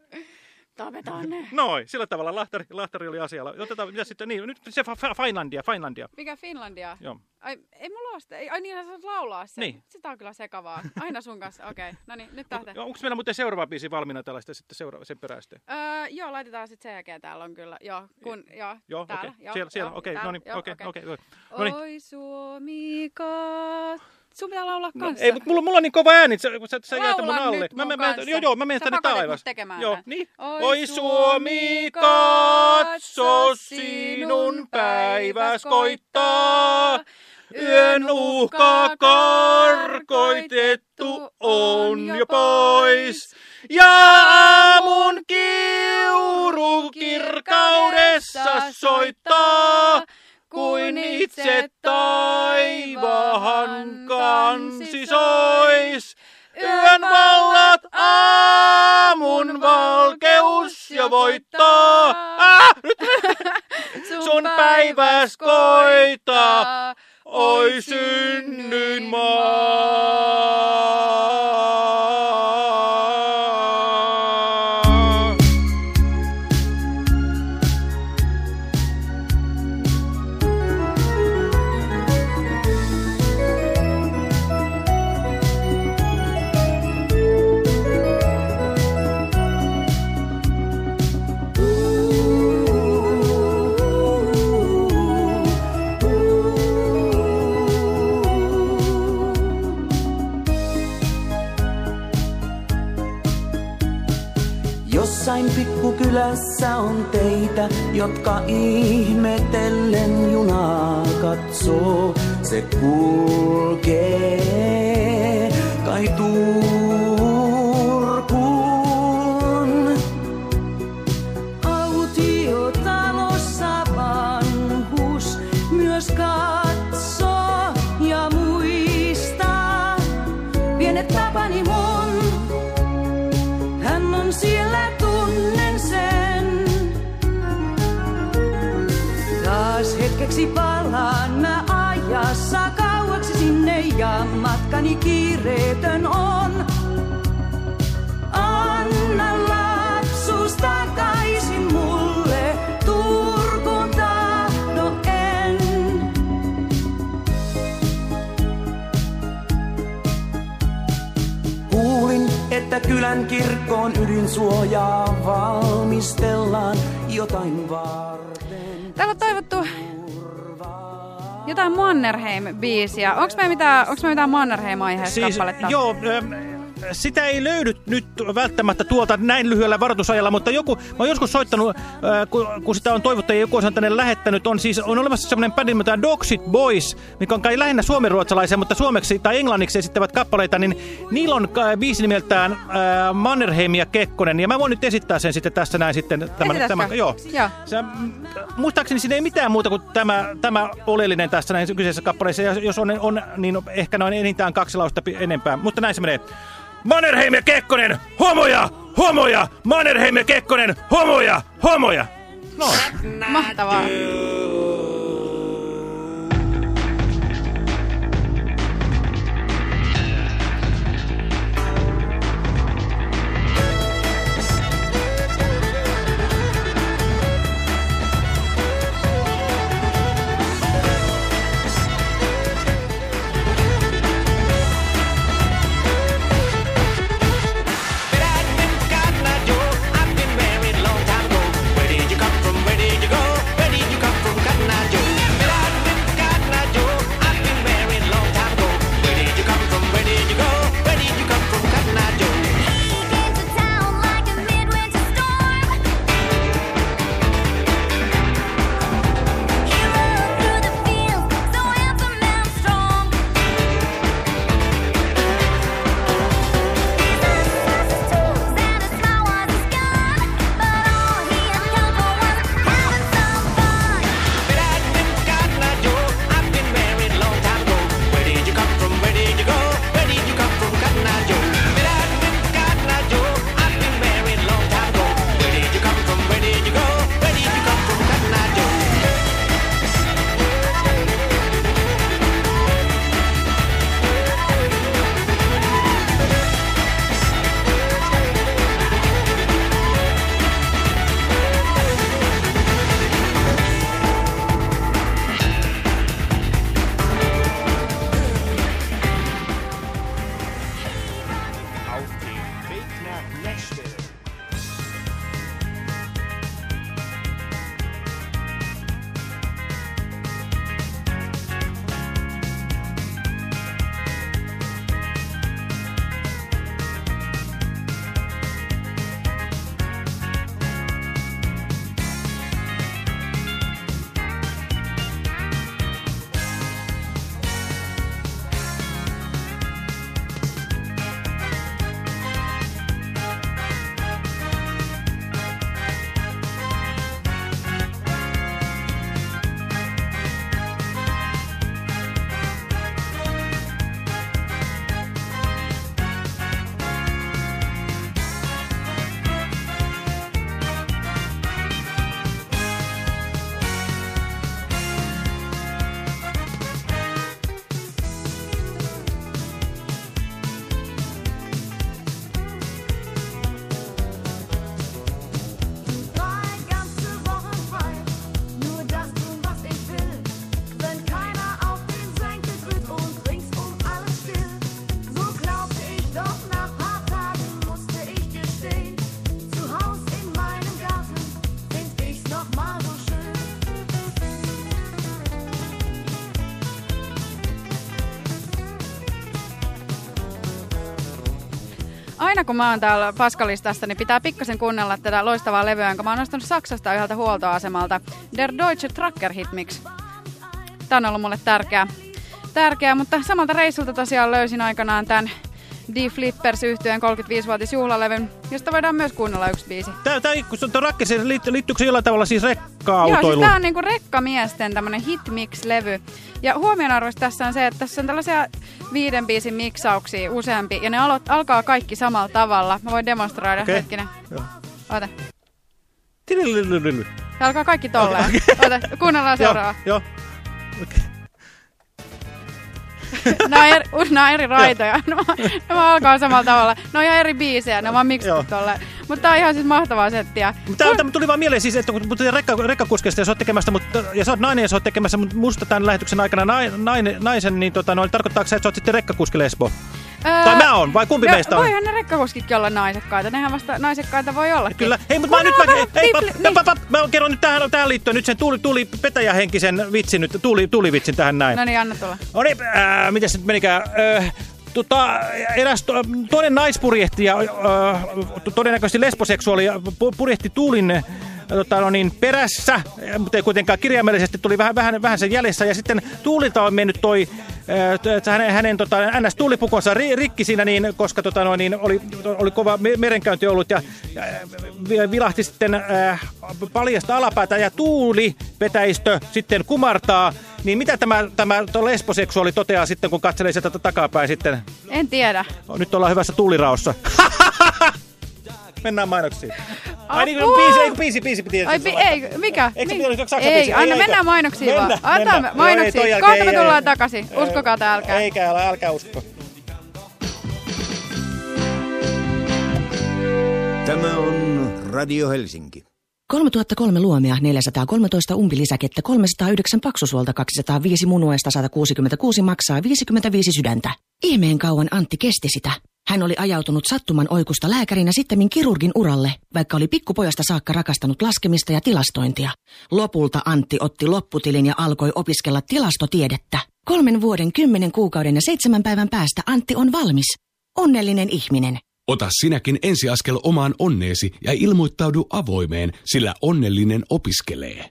Tapetaan ne. Noin, sillä tavalla Lahtari, Lahtari oli asialla. Otetaan, ja sitten, niin, nyt se Finlandia, Finlandia. Mikä Finlandia? Joo. Ai, ei mulla ole sitä. Ei, ai niin, sä saat laulaa sen. Niin. Sitä on kyllä sekavaa. Aina sun kanssa. Okei, okay. no niin, nyt tähtä. Onko meillä muuten seuraava biisi valmiina tällaista sitten seuraava, sen perästä? Öö, joo, laitetaan sitten sen jälkeen. Täällä on kyllä. Joo, kun, joo, Joo, täällä. okei. Siellä, siellä, okei, täällä, no niin, joo, okei, okei. No niin. Oi Suomi, kat... Sun pitää laulaa No, kanssa. ei, mutta mulla, mulla on niin kova ääni, että sä, sä, sä jäät mun alle. nyt Mä, mä, mä, joo, joo, mä menen tänne taivas. tekemään Joo, niin. Oi Oi Suomi, katso sinun päiväs koittaa. Yön uhka karkoitettu on jo pois. Ja aamun kiuru kirkaudessa soittaa, kuin itse taivahan kansi sois. Yön vallat aamun valkeus jo voittaa. Ah, nyt sun päiväs koittaa. Oi synnyin maa. Pikkukylässä on teitä, jotka ihmetellen junaa katsoo. Se kulkee kai kiireetön on. Anna lapsuus takaisin mulle, Turkuun tahdo en. Kuulin, että kylän kirkkoon ydinsuojaa valmistellaan jotain varten. Jotain Mannerheim-biisiä. Onks me mitään, onks me mitään Mannerheim-aiheesta Siis, kappaletta? joo, ähm, sitä ei löydy nyt välttämättä tuolta näin lyhyellä varoitusajalla, mutta joku, mä oon joskus soittanut, äh, kun, kun sitä on toivottu ja joku on sen tänne lähettänyt, on siis on olemassa semmoinen bändi nimeltään Dogshit Boys, mikä on kai lähinnä suomenruotsalaisia, mutta suomeksi tai englanniksi esittävät kappaleita, niin niillä on äh, biisi nimeltään äh, Mannerheim ja Kekkonen, ja mä voin nyt esittää sen sitten tässä näin sitten. Tämän, tämän, joo. Joo. Se, muistaakseni siinä ei mitään muuta kuin tämä, tämä oleellinen tässä näin kyseisessä kappaleessa, ja jos on, on niin ehkä noin enintään kaksi lausta enempää, mutta näin se menee. Mannerheim ja Kekkonen, homoja, homoja, Mannerheim ja Kekkonen, homoja, homoja. No. Mahtavaa. Aina kun mä oon täällä Paskalistassa, niin pitää pikkasen kuunnella tätä loistavaa levyä, jonka mä oon nostanut Saksasta yhdeltä huoltoasemalta. Der Deutsche Trucker Hit Mix. Tää on ollut mulle tärkeä. Tärkeä, mutta samalta reissulta tosiaan löysin aikanaan tämän D Flippers yhtyeen 35-vuotisjuhlalevyn, josta voidaan myös kuunnella yksi biisi. Tää, tää kun on rakkeen, liittyykö se jollain tavalla siis rekka-autoiluun? Joo, siis tää on niinku rekkamiesten tämmönen hitmix-levy. Ja huomionarvoista tässä on se, että tässä on tällaisia viiden biisin miksauksia useampi, ja ne alo alkaa kaikki samalla tavalla. Mä voin demonstroida okay. hetkinen. Joo. Oota. Se alkaa kaikki tolleen. Okay. Oota, kuunnellaan seuraava. Joo, joo. Okay. nämä, on eri, nämä on eri raitoja. nämä, nämä alkaa samalla tavalla. Ne on ihan eri biisejä, ne on vaan miksattu tolleen. Mutta tää on ihan siis mahtavaa settiä. Tämä kun... tuli vaan mieleen siis, että kun puhutaan rekka, rekkakuskesta ja sä oot tekemässä, mutta, ja sä oot nainen ja sä oot tekemässä musta tämän lähetyksen aikana nainen, naisen, niin tota, noin, tarkoittaako se, että sä oot sitten rekkakuski lesbo? Öö, tai mä oon, vai kumpi no, meistä on? Voihan ne rekkakuskitkin olla naisekkaita, nehän vasta naisekkaita voi olla. Kyllä, hei, mutta mä nyt, mä, ei, pa, niin. pa, pa, mä kerron nyt tähän, tähän liittyen nyt sen tuli, tuli petäjähenkisen vitsin, nyt tuli, tuli vitsin tähän näin. No niin, anna tulla. No niin, äh, miten se nyt menikään? Äh, Tota, eräs to, toinen naispurjehtija, äh, todennäköisesti lesboseksuaali, pu- purjehti Tuulin tota, no niin, perässä, mutta ei kuitenkaan kirjaimellisesti tuli vähän, vähän, vähän sen jäljessä. Ja sitten Tuulilta on mennyt toi äh, hänen, hänen tota, NS-tuulipukonsa ri, rikki siinä, niin, koska tota, no, niin, oli, oli kova me- merenkäynti ollut ja äh, vilahti sitten äh, paljasta alapäätä ja tuulipetäistö sitten kumartaa. Niin mitä tämä, tämä lesboseksuaali toteaa sitten, kun katselee sieltä takapäin sitten? En tiedä. No, nyt ollaan hyvässä tuuliraossa. Mennään mainoksiin. Ai niin, Apua! biisi, ei, biisi, biisi piti Ai, bi ei, mikä? Eikö se Mi- oli saksa ei, biisi? anna Ei, mennään mainoksiin Mennään, vaan. Joo, ei, mainoksiin. toi jälkeen Kohta me ei, tullaan ei. takaisin. Uskokaa tai älkää. Eikä, älä, älkää usko. Tämä on Radio Helsinki. 3003 luomia, 413 umpilisäkettä, 309 paksusuolta, 205 munuesta, 166 maksaa 55 sydäntä. Ihmeen kauan Antti kesti sitä. Hän oli ajautunut sattuman oikusta lääkärinä sittemmin kirurgin uralle, vaikka oli pikkupojasta saakka rakastanut laskemista ja tilastointia. Lopulta Antti otti lopputilin ja alkoi opiskella tilastotiedettä. Kolmen vuoden, kymmenen kuukauden ja seitsemän päivän päästä Antti on valmis. Onnellinen ihminen. Ota sinäkin ensiaskel omaan onneesi ja ilmoittaudu avoimeen, sillä onnellinen opiskelee.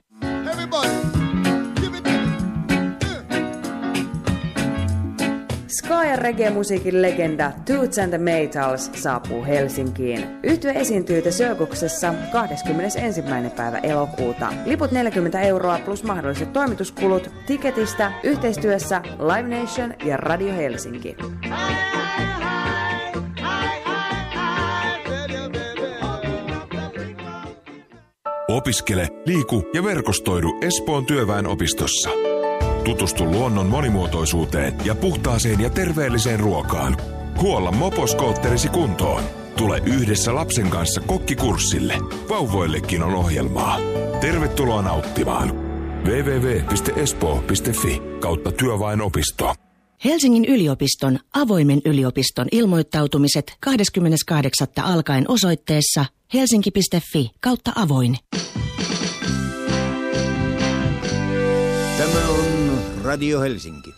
Ska ja reggae-musiikin legenda Toots and the Maytals saapuu Helsinkiin. Yhtye esiintyy The Circuksessa 21. päivä elokuuta. Liput 40 euroa plus mahdolliset toimituskulut tiketistä yhteistyössä Live Nation ja Radio Helsinki. Opiskele, liiku ja verkostoidu Espoon työväenopistossa. Tutustu luonnon monimuotoisuuteen ja puhtaaseen ja terveelliseen ruokaan. Huolla moposkootterisi kuntoon. Tule yhdessä lapsen kanssa kokkikurssille. Vauvoillekin on ohjelmaa. Tervetuloa nauttimaan. www.espoo.fi kautta työväenopisto. Helsingin yliopiston avoimen yliopiston ilmoittautumiset 28. alkaen osoitteessa helsinki.fi kautta avoin. Tämä on Radio Helsinki.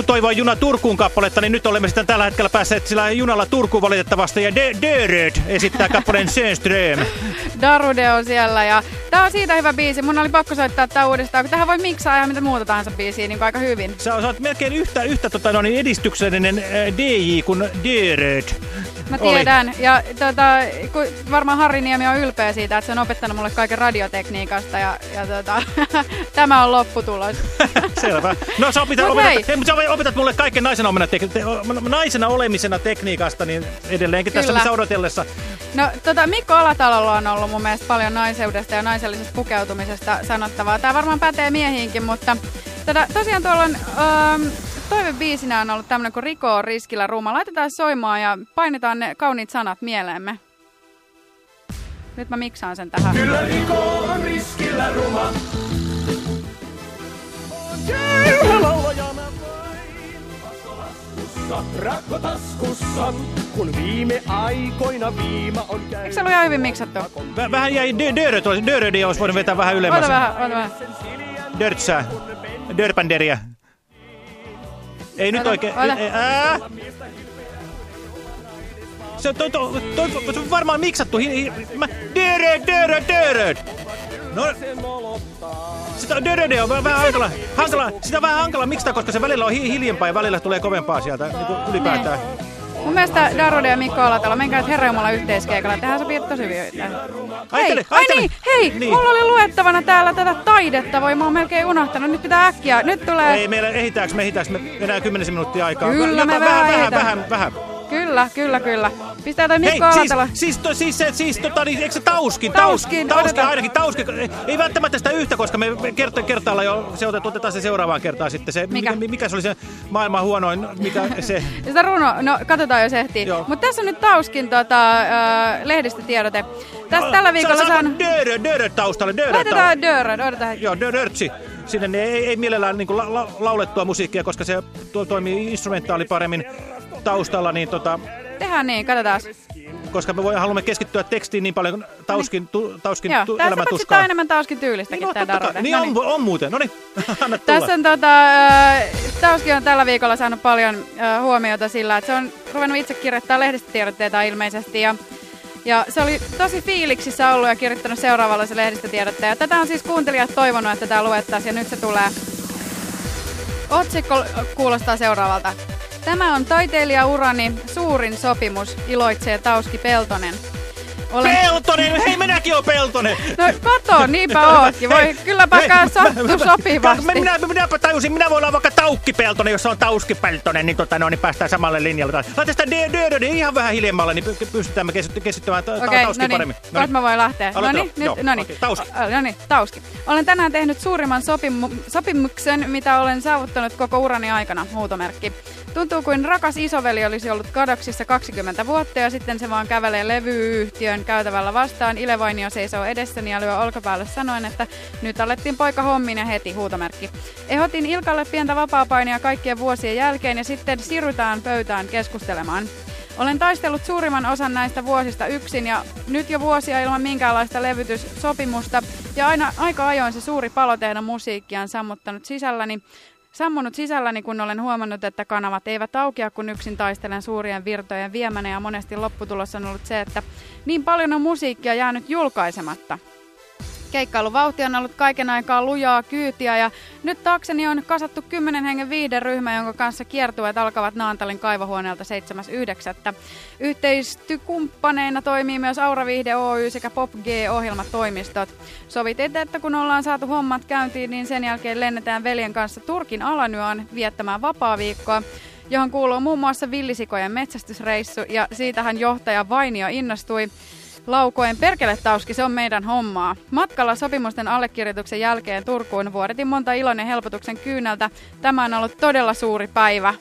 Joku toivoo juna Turkuun kappaletta, niin nyt olemme sitten tällä hetkellä päässeet sillä junalla Turkuun valitettavasti. Ja Döröd esittää kappaleen Sönström. Darude on siellä ja tää on siitä hyvä biisi. Mun oli pakko soittaa tää uudestaan, kun tähän voi miksaa ihan mitä muuta tahansa biisiä niin aika hyvin. Sä, sä oot melkein yhtä, yhtä tota, no, niin edistyksellinen äh, DJ kuin Döröd. Mä tiedän. Ja tota, varmaan Harri Niemi on ylpeä siitä, että se on opettanut mulle kaiken radiotekniikasta ja, ja tota, tämä on lopputulos. Selvä. No sä opetat, Mut opetat, hei. hei, mutta sä opetat mulle kaiken naisena, omena te, naisena olemisena tekniikasta, niin edelleenkin tässä Kyllä. missä odotellessa. No tota, Mikko Alatalolla on ollut mun mielestä paljon naiseudesta ja naisellisesta pukeutumisesta sanottavaa. Tämä varmaan pätee miehiinkin, mutta tota, tosiaan tuolla on... Ähm, Toivebiisinä on ollut tämmönen kuin Riko on riskillä ruma. Laitetaan soimaan ja painetaan ne kauniit sanat mieleemme. Nyt mä miksaan sen tähän. Kyllä Riko on riskillä ruma. Rakkotaskussa, kun viime aikoina viima on käynyt. Eikö se ollut ihan hyvin miksattu? Väh, vähän jäi Döröd, Döröd olisi voinut vetää vähän ylemmäs. Ota vähän, ota vähän. Dörtsää. Dörpänderiä. Ei nyt oikein. ää. Se on toi, toi, toi, se on varmaan miksattu. Döröd, döröd, döröd. No, sitä döröd on vähän, hankala, hankala. Sitä on vähän hankala miksata, koska se välillä on hi, hiljempaa ja välillä tulee kovempaa sieltä niin kuin ylipäätään. Mun mielestä Darude ja Mikko Alatalo, menkää herra Jumala yhteiskeikalla. Tehdään sopii tosi hyvin. Hei, ai niin, hei, Niin. mulla oli luettavana täällä tätä taidetta. Voi, mä oon melkein unohtanut. Nyt pitää äkkiä. Nyt tulee... Ei meillä ehitääks me ehitääks me enää kymmenisen minuuttia aikaa. Kyllä, Jota- me vähän, vähän vähän, vähän, vähän. Kyllä, kyllä, kyllä. Pistää toi Hei, Mikko siis, Alatalo. siis, to, siis, se, siis tota, niin, eikö se Tauskin? Tauskin, Tauskin ainakin, Tauskin. Ei välttämättä sitä yhtä, koska me kerta, kertaalla jo, se otetaan, otetaan se seuraavaan kertaan sitten. Se, Mikä? Mikä, mikä se oli se maailman huonoin, mikä se... Sitä runo, no katsotaan jos ehtii. Mutta tässä on nyt Tauskin tota, äh, lehdistötiedote. Tässä tällä viikolla Sa- saan... Dörö, Dörö taustalle, Dörö Laitetaan Dörö, odotetaan. Joo, Dörötsi. Sinne ne ei, ei mielellään niin la, la, laulettua musiikkia, koska se to, toimii instrumentaali paremmin taustalla, niin tota, Tehdään niin, katsotaan. koska me voi, haluamme keskittyä tekstiin niin paljon Tauskin, tu, tauskin Joo, tu, tässä elämän on sitä tuskaa. enemmän Tauskin tyylistäkin No, tää totta kai. Darode. Niin on, on muuten, no niin, anna tulla. Tässä on tota, äh, Tauski on tällä viikolla saanut paljon äh, huomiota sillä, että se on ruvennut itse kirjoittaa lehdistötiedotteita ilmeisesti ja ja se oli tosi fiiliksissä ollut ja kirjoittanut seuraavalla se lehdistötiedotteja. Tätä on siis kuuntelijat toivonut, että tämä luettaisiin ja nyt se tulee. Otsikko kuulostaa seuraavalta. Tämä on taiteilijaurani suurin sopimus, iloitsee Tauski Peltonen. Peltonen, hei minäkin on Peltonen. No kato, niinpä ootkin. Voi kylläpä sattu sopivasti. Minä, minä, minäpä tajusin, minä voin olla vaikka Taukki Peltonen, jos se on Tauski Peltonen, niin, tota, no, niin päästään samalle linjalle. Laita sitä Dörö niin ihan vähän hiljemmalle, niin py- pystytään me keskittymään ta- Okei, Tauski no niin, paremmin. kohta mä voin lähteä. No niin, nyt, no niin. okei, Tauski. No niin, Tauski. Olen tänään tehnyt suurimman sopimu- sopimuksen, mitä olen saavuttanut koko urani aikana, huutomerkki. Tuntuu kuin rakas isoveli olisi ollut kadoksissa 20 vuotta ja sitten se vaan kävelee levyyhtiön käytävällä vastaan. Ilevainio seisoo edessäni ja lyö olkapäälle sanoen, että nyt alettiin poika hommin ja heti huutomerkki. Ehdotin Ilkalle pientä vapaapainia kaikkien vuosien jälkeen ja sitten siirrytään pöytään keskustelemaan. Olen taistellut suurimman osan näistä vuosista yksin ja nyt jo vuosia ilman minkäänlaista levytyssopimusta ja aina aika ajoin se suuri palo tehdä musiikkia on sammuttanut sisälläni. Sammunut sisälläni, kun olen huomannut, että kanavat eivät aukea, kun yksin taistelen suurien virtojen viemänä ja monesti lopputulos on ollut se, että niin paljon on musiikkia jäänyt julkaisematta. Keikkailuvauhti on ollut kaiken aikaa lujaa kyytiä ja nyt taakseni on kasattu 10 hengen viihderyhmä, jonka kanssa kiertueet alkavat Naantalin kaivohuoneelta 7.9. Yhteistykumppaneina toimii myös Aura Viihde Oy sekä Pop G-ohjelmatoimistot. Sovitin, että kun ollaan saatu hommat käyntiin, niin sen jälkeen lennetään veljen kanssa Turkin Alanyaan viettämään vapaa-viikkoa johon kuuluu muun muassa villisikojen metsästysreissu, ja siitähän johtaja Vainio innostui. Laukoen perkele Tauski, se on meidän hommaa. Matkalla sopimusten allekirjoituksen jälkeen Turkuun vuodetin monta iloinen helpotuksen kyyneltä. Tämä on ollut todella suuri päivä.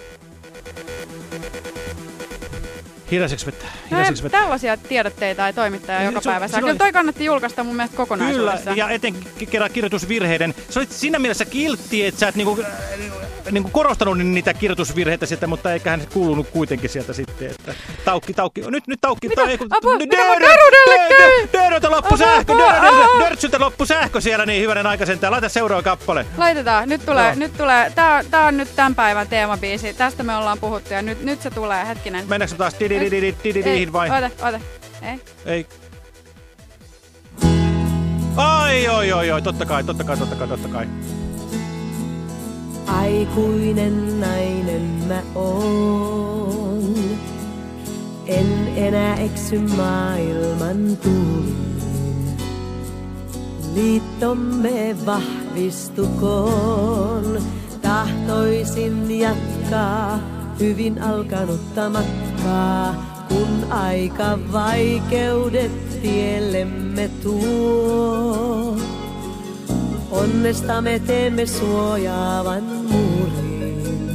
Hiljaiseksi vettä, No, hiljaiseksi vettä. tällaisia tiedotteita ei toimittaja Niin, joka päivä saa. Kyllä toi kannatti julkaista mun mielestä Kyllä, kokonaisuudessaan. ja etenkin kerran kirjoitusvirheiden. Se oli siinä mielessä kiltti, että sä et niinku, äh, niinku korostanut niitä kirjoitusvirheitä sieltä, mutta eiköhän se kuulunut kuitenkin sieltä sitten. Että taukki, taukki. Nyt, nyt taukki. Mitä? Tai, kun, Apua, mitä karudelle käy? Dö- Döröltä loppu sähkö. Dörtsyltä loppu sähkö siellä, niin hyvänen aika sentään. Laita seuraava kappale. Laitetaan, nyt tulee, nyt tulee. Tää, tää on nyt tämän päivän teemabiisi. Tästä me ollaan puhuttu ja nyt, nyt se tulee, hetkinen. Mennäänkö me taas dididididididihin vai? Oota, oota. Ei. Ei. Ai, oi, oi, oi, totta kai, totta kai, totta kai, totta kai. Aikuinen nainen mä oon. En enää eksy maailman tuuliin. Liittomme vahvistukoon. Tahtoisin jatkaa hyvin alkanutta matkaa. Kun aika vaikeudet tiellemme tuo. Onnesta me teemme suojaavan muurin.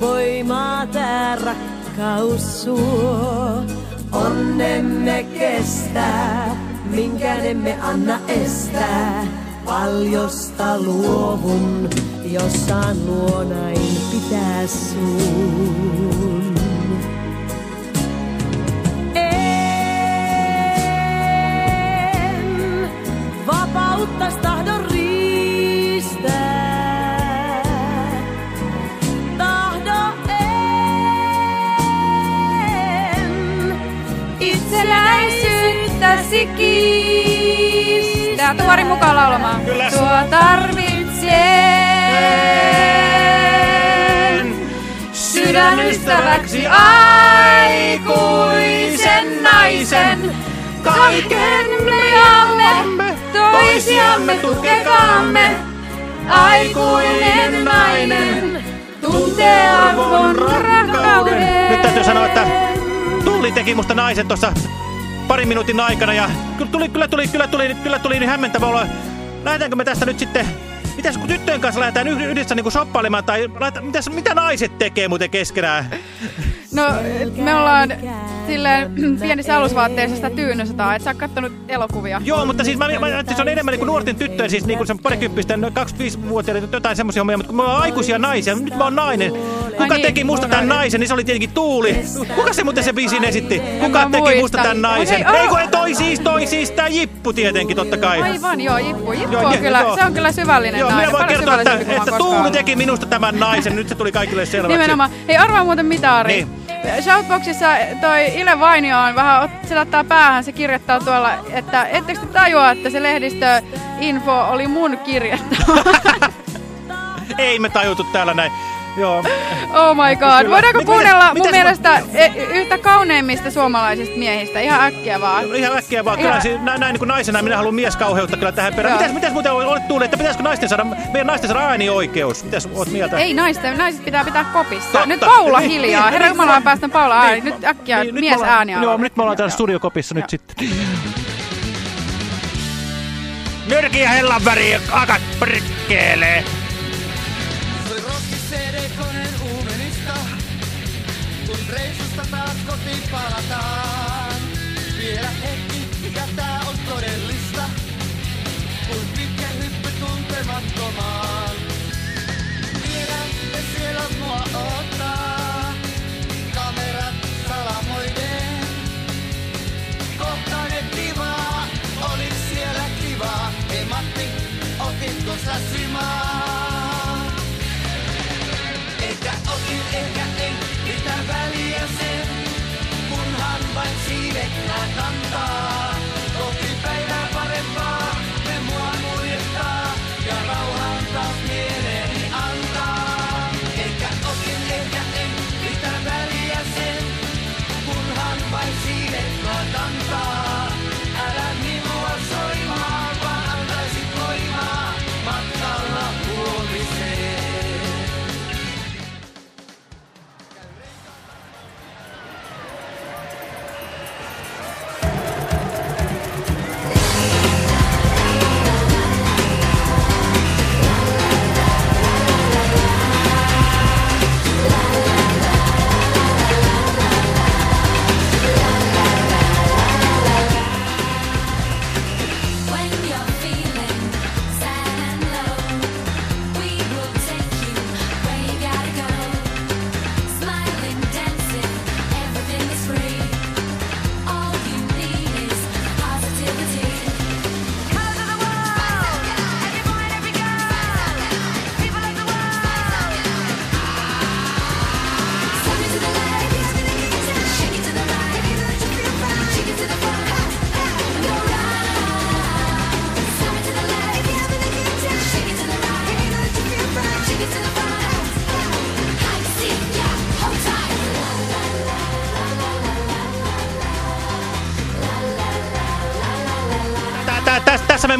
Voimaa tää rakkaus suo. Onnemme kestää, minkään emme anna estää. Paljosta luovun, jos saan luonain pitää sun. En vapautta tahdon riistää. Tahdo en itsenäisyyttäsi kiistää. Tuori mukaan laulamaan. Kyllä. Tuo tarvitsen sydänystäväksi aikuisen naisen. Kaiken me jaamme, toisiamme tukekaamme. Aikuinen nainen tuntee arvon rakkauden. Nyt täytyy teki musta naisen tuossa parin minuutin aikana ja kyllä tuli, kyllä tuli, kyllä tuli, kyllä tuli niin hämmentävä olo. Lähdetäänkö me tästä nyt sitten, mitäs kun tyttöjen kanssa lähdetään yhdessä niin shoppailemaan tai laita, mitäs, mitä naiset tekee muuten keskenään? No, me ollaan silleen pienissä alusvaatteissa sitä tyynysotaa, et sä oot kattonut elokuvia. Joo, mutta siis mä, mä, mä se on enemmän niin kuin nuorten tyttöjen, siis niin kuin sen parikymppisten, 25-vuotiaiden, jotain semmoisia hommia, mutta kun me ollaan aikuisia naisia, nyt mä oon nainen. Kuka niin, teki musta tämän naisen, niin se oli tietenkin Tuuli. Kuka se muuten se biisin esitti? Kuka mä teki muista. musta tämän naisen? Hei, Ei kun oh. toi siis, toi siis, tää Jippu tietenkin totta kai. Aivan, joo, Jippu. Jippu Joo, on kyllä, joo. se on kyllä syvällinen Joo, nainen. minä voin kertoa, että, että Tuuli teki minusta tämän naisen. Nyt se tuli kaikille selväksi. Nimenomaan. Hei, arvaa muuten mitä, Ari. Niin. Shoutboxissa toi Ile Vainio on vähän, ot- se laittaa päähän, se kirjoittaa tuolla, että ettekö te tajua, että se lehdistöinfo oli mun kirjoittama. Ei me tajutu täällä näin. Joo. Oh my god. Voidaanko Mit- kuunnella mitä- mun mielestä e, yhtä kauneimmista suomalaisista miehistä? Ihan äkkiä vaan. Ihan äkkiä vaan. Kyllä, Ihan- siis, näin, näin niin kuin naisena minä haluan mieskauheutta kyllä tähän perään. Mitäs, mitäs muuten olet Tuuli, että pitäisikö naisten saada, meidän naisten saada äänioikeus? Mitäs oot mieltä? Ei naisten, naiset pitää pitää kopissa. Totta. Nyt Paula Niin, hiljaa. niin, Herra Jumala, niin. päästän Paula ääni. Niin. Nyt äkkiä Niin, mies ääni Joo, nyt me ollaan täällä studiokopissa nyt sitten. Nyrki ja hellan väri, akat prikkeelee. CD-koneen uumenista, kun reissusta taas kotiin palataan. Vielä hetki, mikä tää on todellista, kun pitkä hyppy tuntemattomaan. Tiedän, että siellä mua ottaa, kamerat salamoiden. Kohtainen kivaa, oliks siellä kivaa? Hei Matti, otitko sä symaa? トントン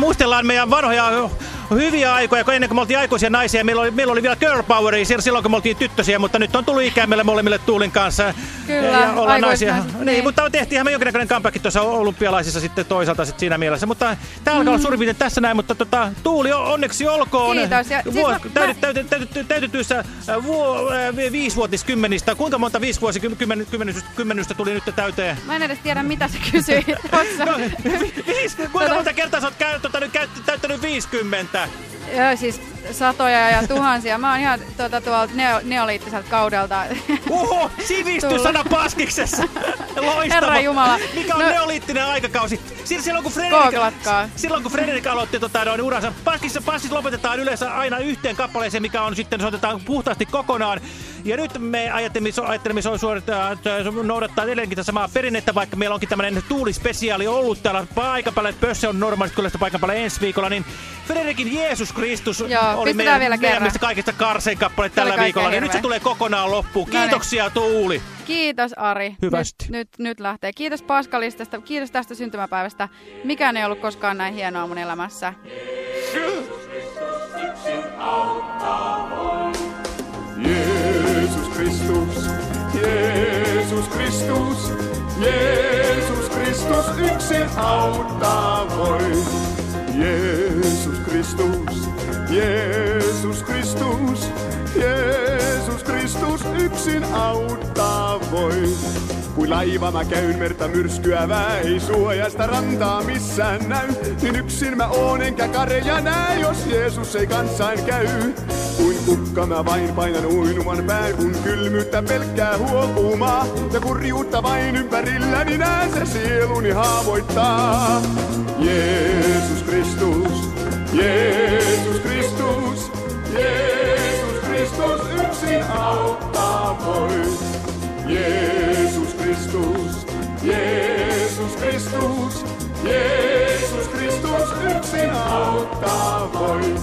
muistellaan meidän vanhoja hyviä aikoja, kun ennen kuin me oltiin aikuisia naisia, meillä oli, meillä oli vielä girl poweria sil- silloin, kun me oltiin tyttösiä, mutta nyt on tullut ikää meille molemmille Tuulin kanssa. Kyllä, ja ollaan naisia. Niin, niin. mutta tehtiinhän me jonkinnäköinen comeback tuossa olympialaisissa sitten toisaalta sit siinä mielessä. Mutta tämä alkaa olla suurin piirtein tässä näin, mutta tota, Tuuli on- onneksi olkoon. Kiitos, ja siis Vuos, mä- täytet, täytet, täytetyissä vuo, viisivuotiskymmenistä. Kuinka monta viisivuosikymmenystä kymmenystä tuli nyt täyteen? Mä en edes tiedä, mitä sä kysyit. Ootko Viis, kuinka monta kertaa sä oot käy, tota, nyt, käyt, täyttänyt 50? Joo, siis satoja ja tuhansia. Mä oon ihan tuota, tuolta neo, neoliittiselta kaudelta. Oho, sivistysana paskiksessa. Loistava. Herra Jumala. Mikä on No- neoliittinen aikakausi? Silloin kun Frederik, silloin kun Frederik aloitti tota, noin uransa, paskissa, passit lopetetaan yleensä aina yhteen kappaleeseen, mikä on sitten se otetaan puhtaasti kokonaan. Ja nyt me ajattelimme, so- ajattelimme so, suorittaa, että noudattaa edelleenkin tätä samaa perinnettä, vaikka meillä onkin tämmöinen tuulispesiaali ollut täällä paikan päällä. Pösse on normaalisti kyllä sitä paikan päällä ensi viikolla, niin Frederikin Jeesus Kristus Joo, oli meidän, vielä meidän mielestä kaikista karsein kappale tällä viikolla. Niin nyt se tulee kokonaan loppuun. No niin. Kiitoksia Tuuli. Kiitos Ari. Hyvästi. Nyt, nyt, nyt lähtee. Kiitos Paskalistasta. Kiitos tästä syntymäpäivästä. Mikään ei ollut koskaan näin hienoa mun elämässä. Jeesus Kristus, Jeesus Kristus, Jeesus Kristus yksin auttaa voi. Jeesus Kristus, Jeesus Kristus, Jeesus Kristus yksin auttaa voi. Kuin laiva mä käyn merta myrskyävää, ei suojasta rantaa missään näy. Niin yksin mä oon enkä kareja näe, jos Jeesus ei kansain käy. Kuin kukka mä vain painan uinuman pää, kun kylmyyttä pelkkää huokumaa. Ja kurjuutta vain ympärilläni näen se sieluni haavoittaa. Jeesus Kristus, Jeesus Kristus, Jeesus Kristus yksin auttaa voi. Jeesus Jeesus Kristus, Jeesus Kristus yksin auttaa voi.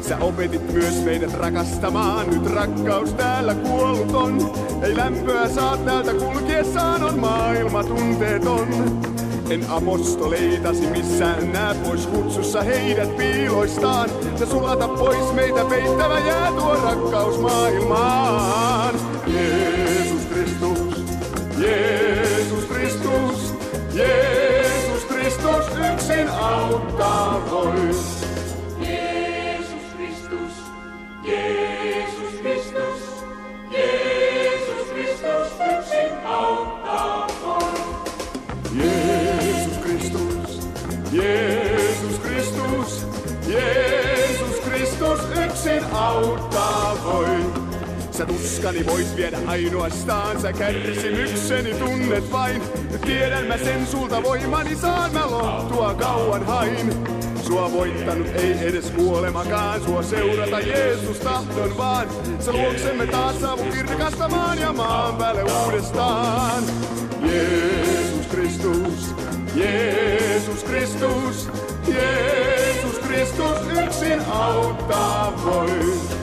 Sä opetit myös meidät rakastamaan, nyt rakkaus täällä kuollut on. Ei lämpöä saa täältä kulkiessaan, on maailma tunteeton. En apostoleitasi missään näe pois kutsussa heidät piiloistaan. Ja sulata pois meitä peittävä jää tuo rakkaus maailmaan. Tuskani voit viedä ainoastaan, sä kärsimykseni tunnet vain. Tiedän mä sen sulta voimani saan, mä lohtua kauan hain. Sua voittanut ei edes kuolemakaan, sua seurata Jeesus tahdon vaan. Sä luoksemme taas saavu kirkastamaan ja maan päälle uudestaan. Jeesus Kristus, Jeesus Kristus, Jeesus Kristus yksin auttaa voi.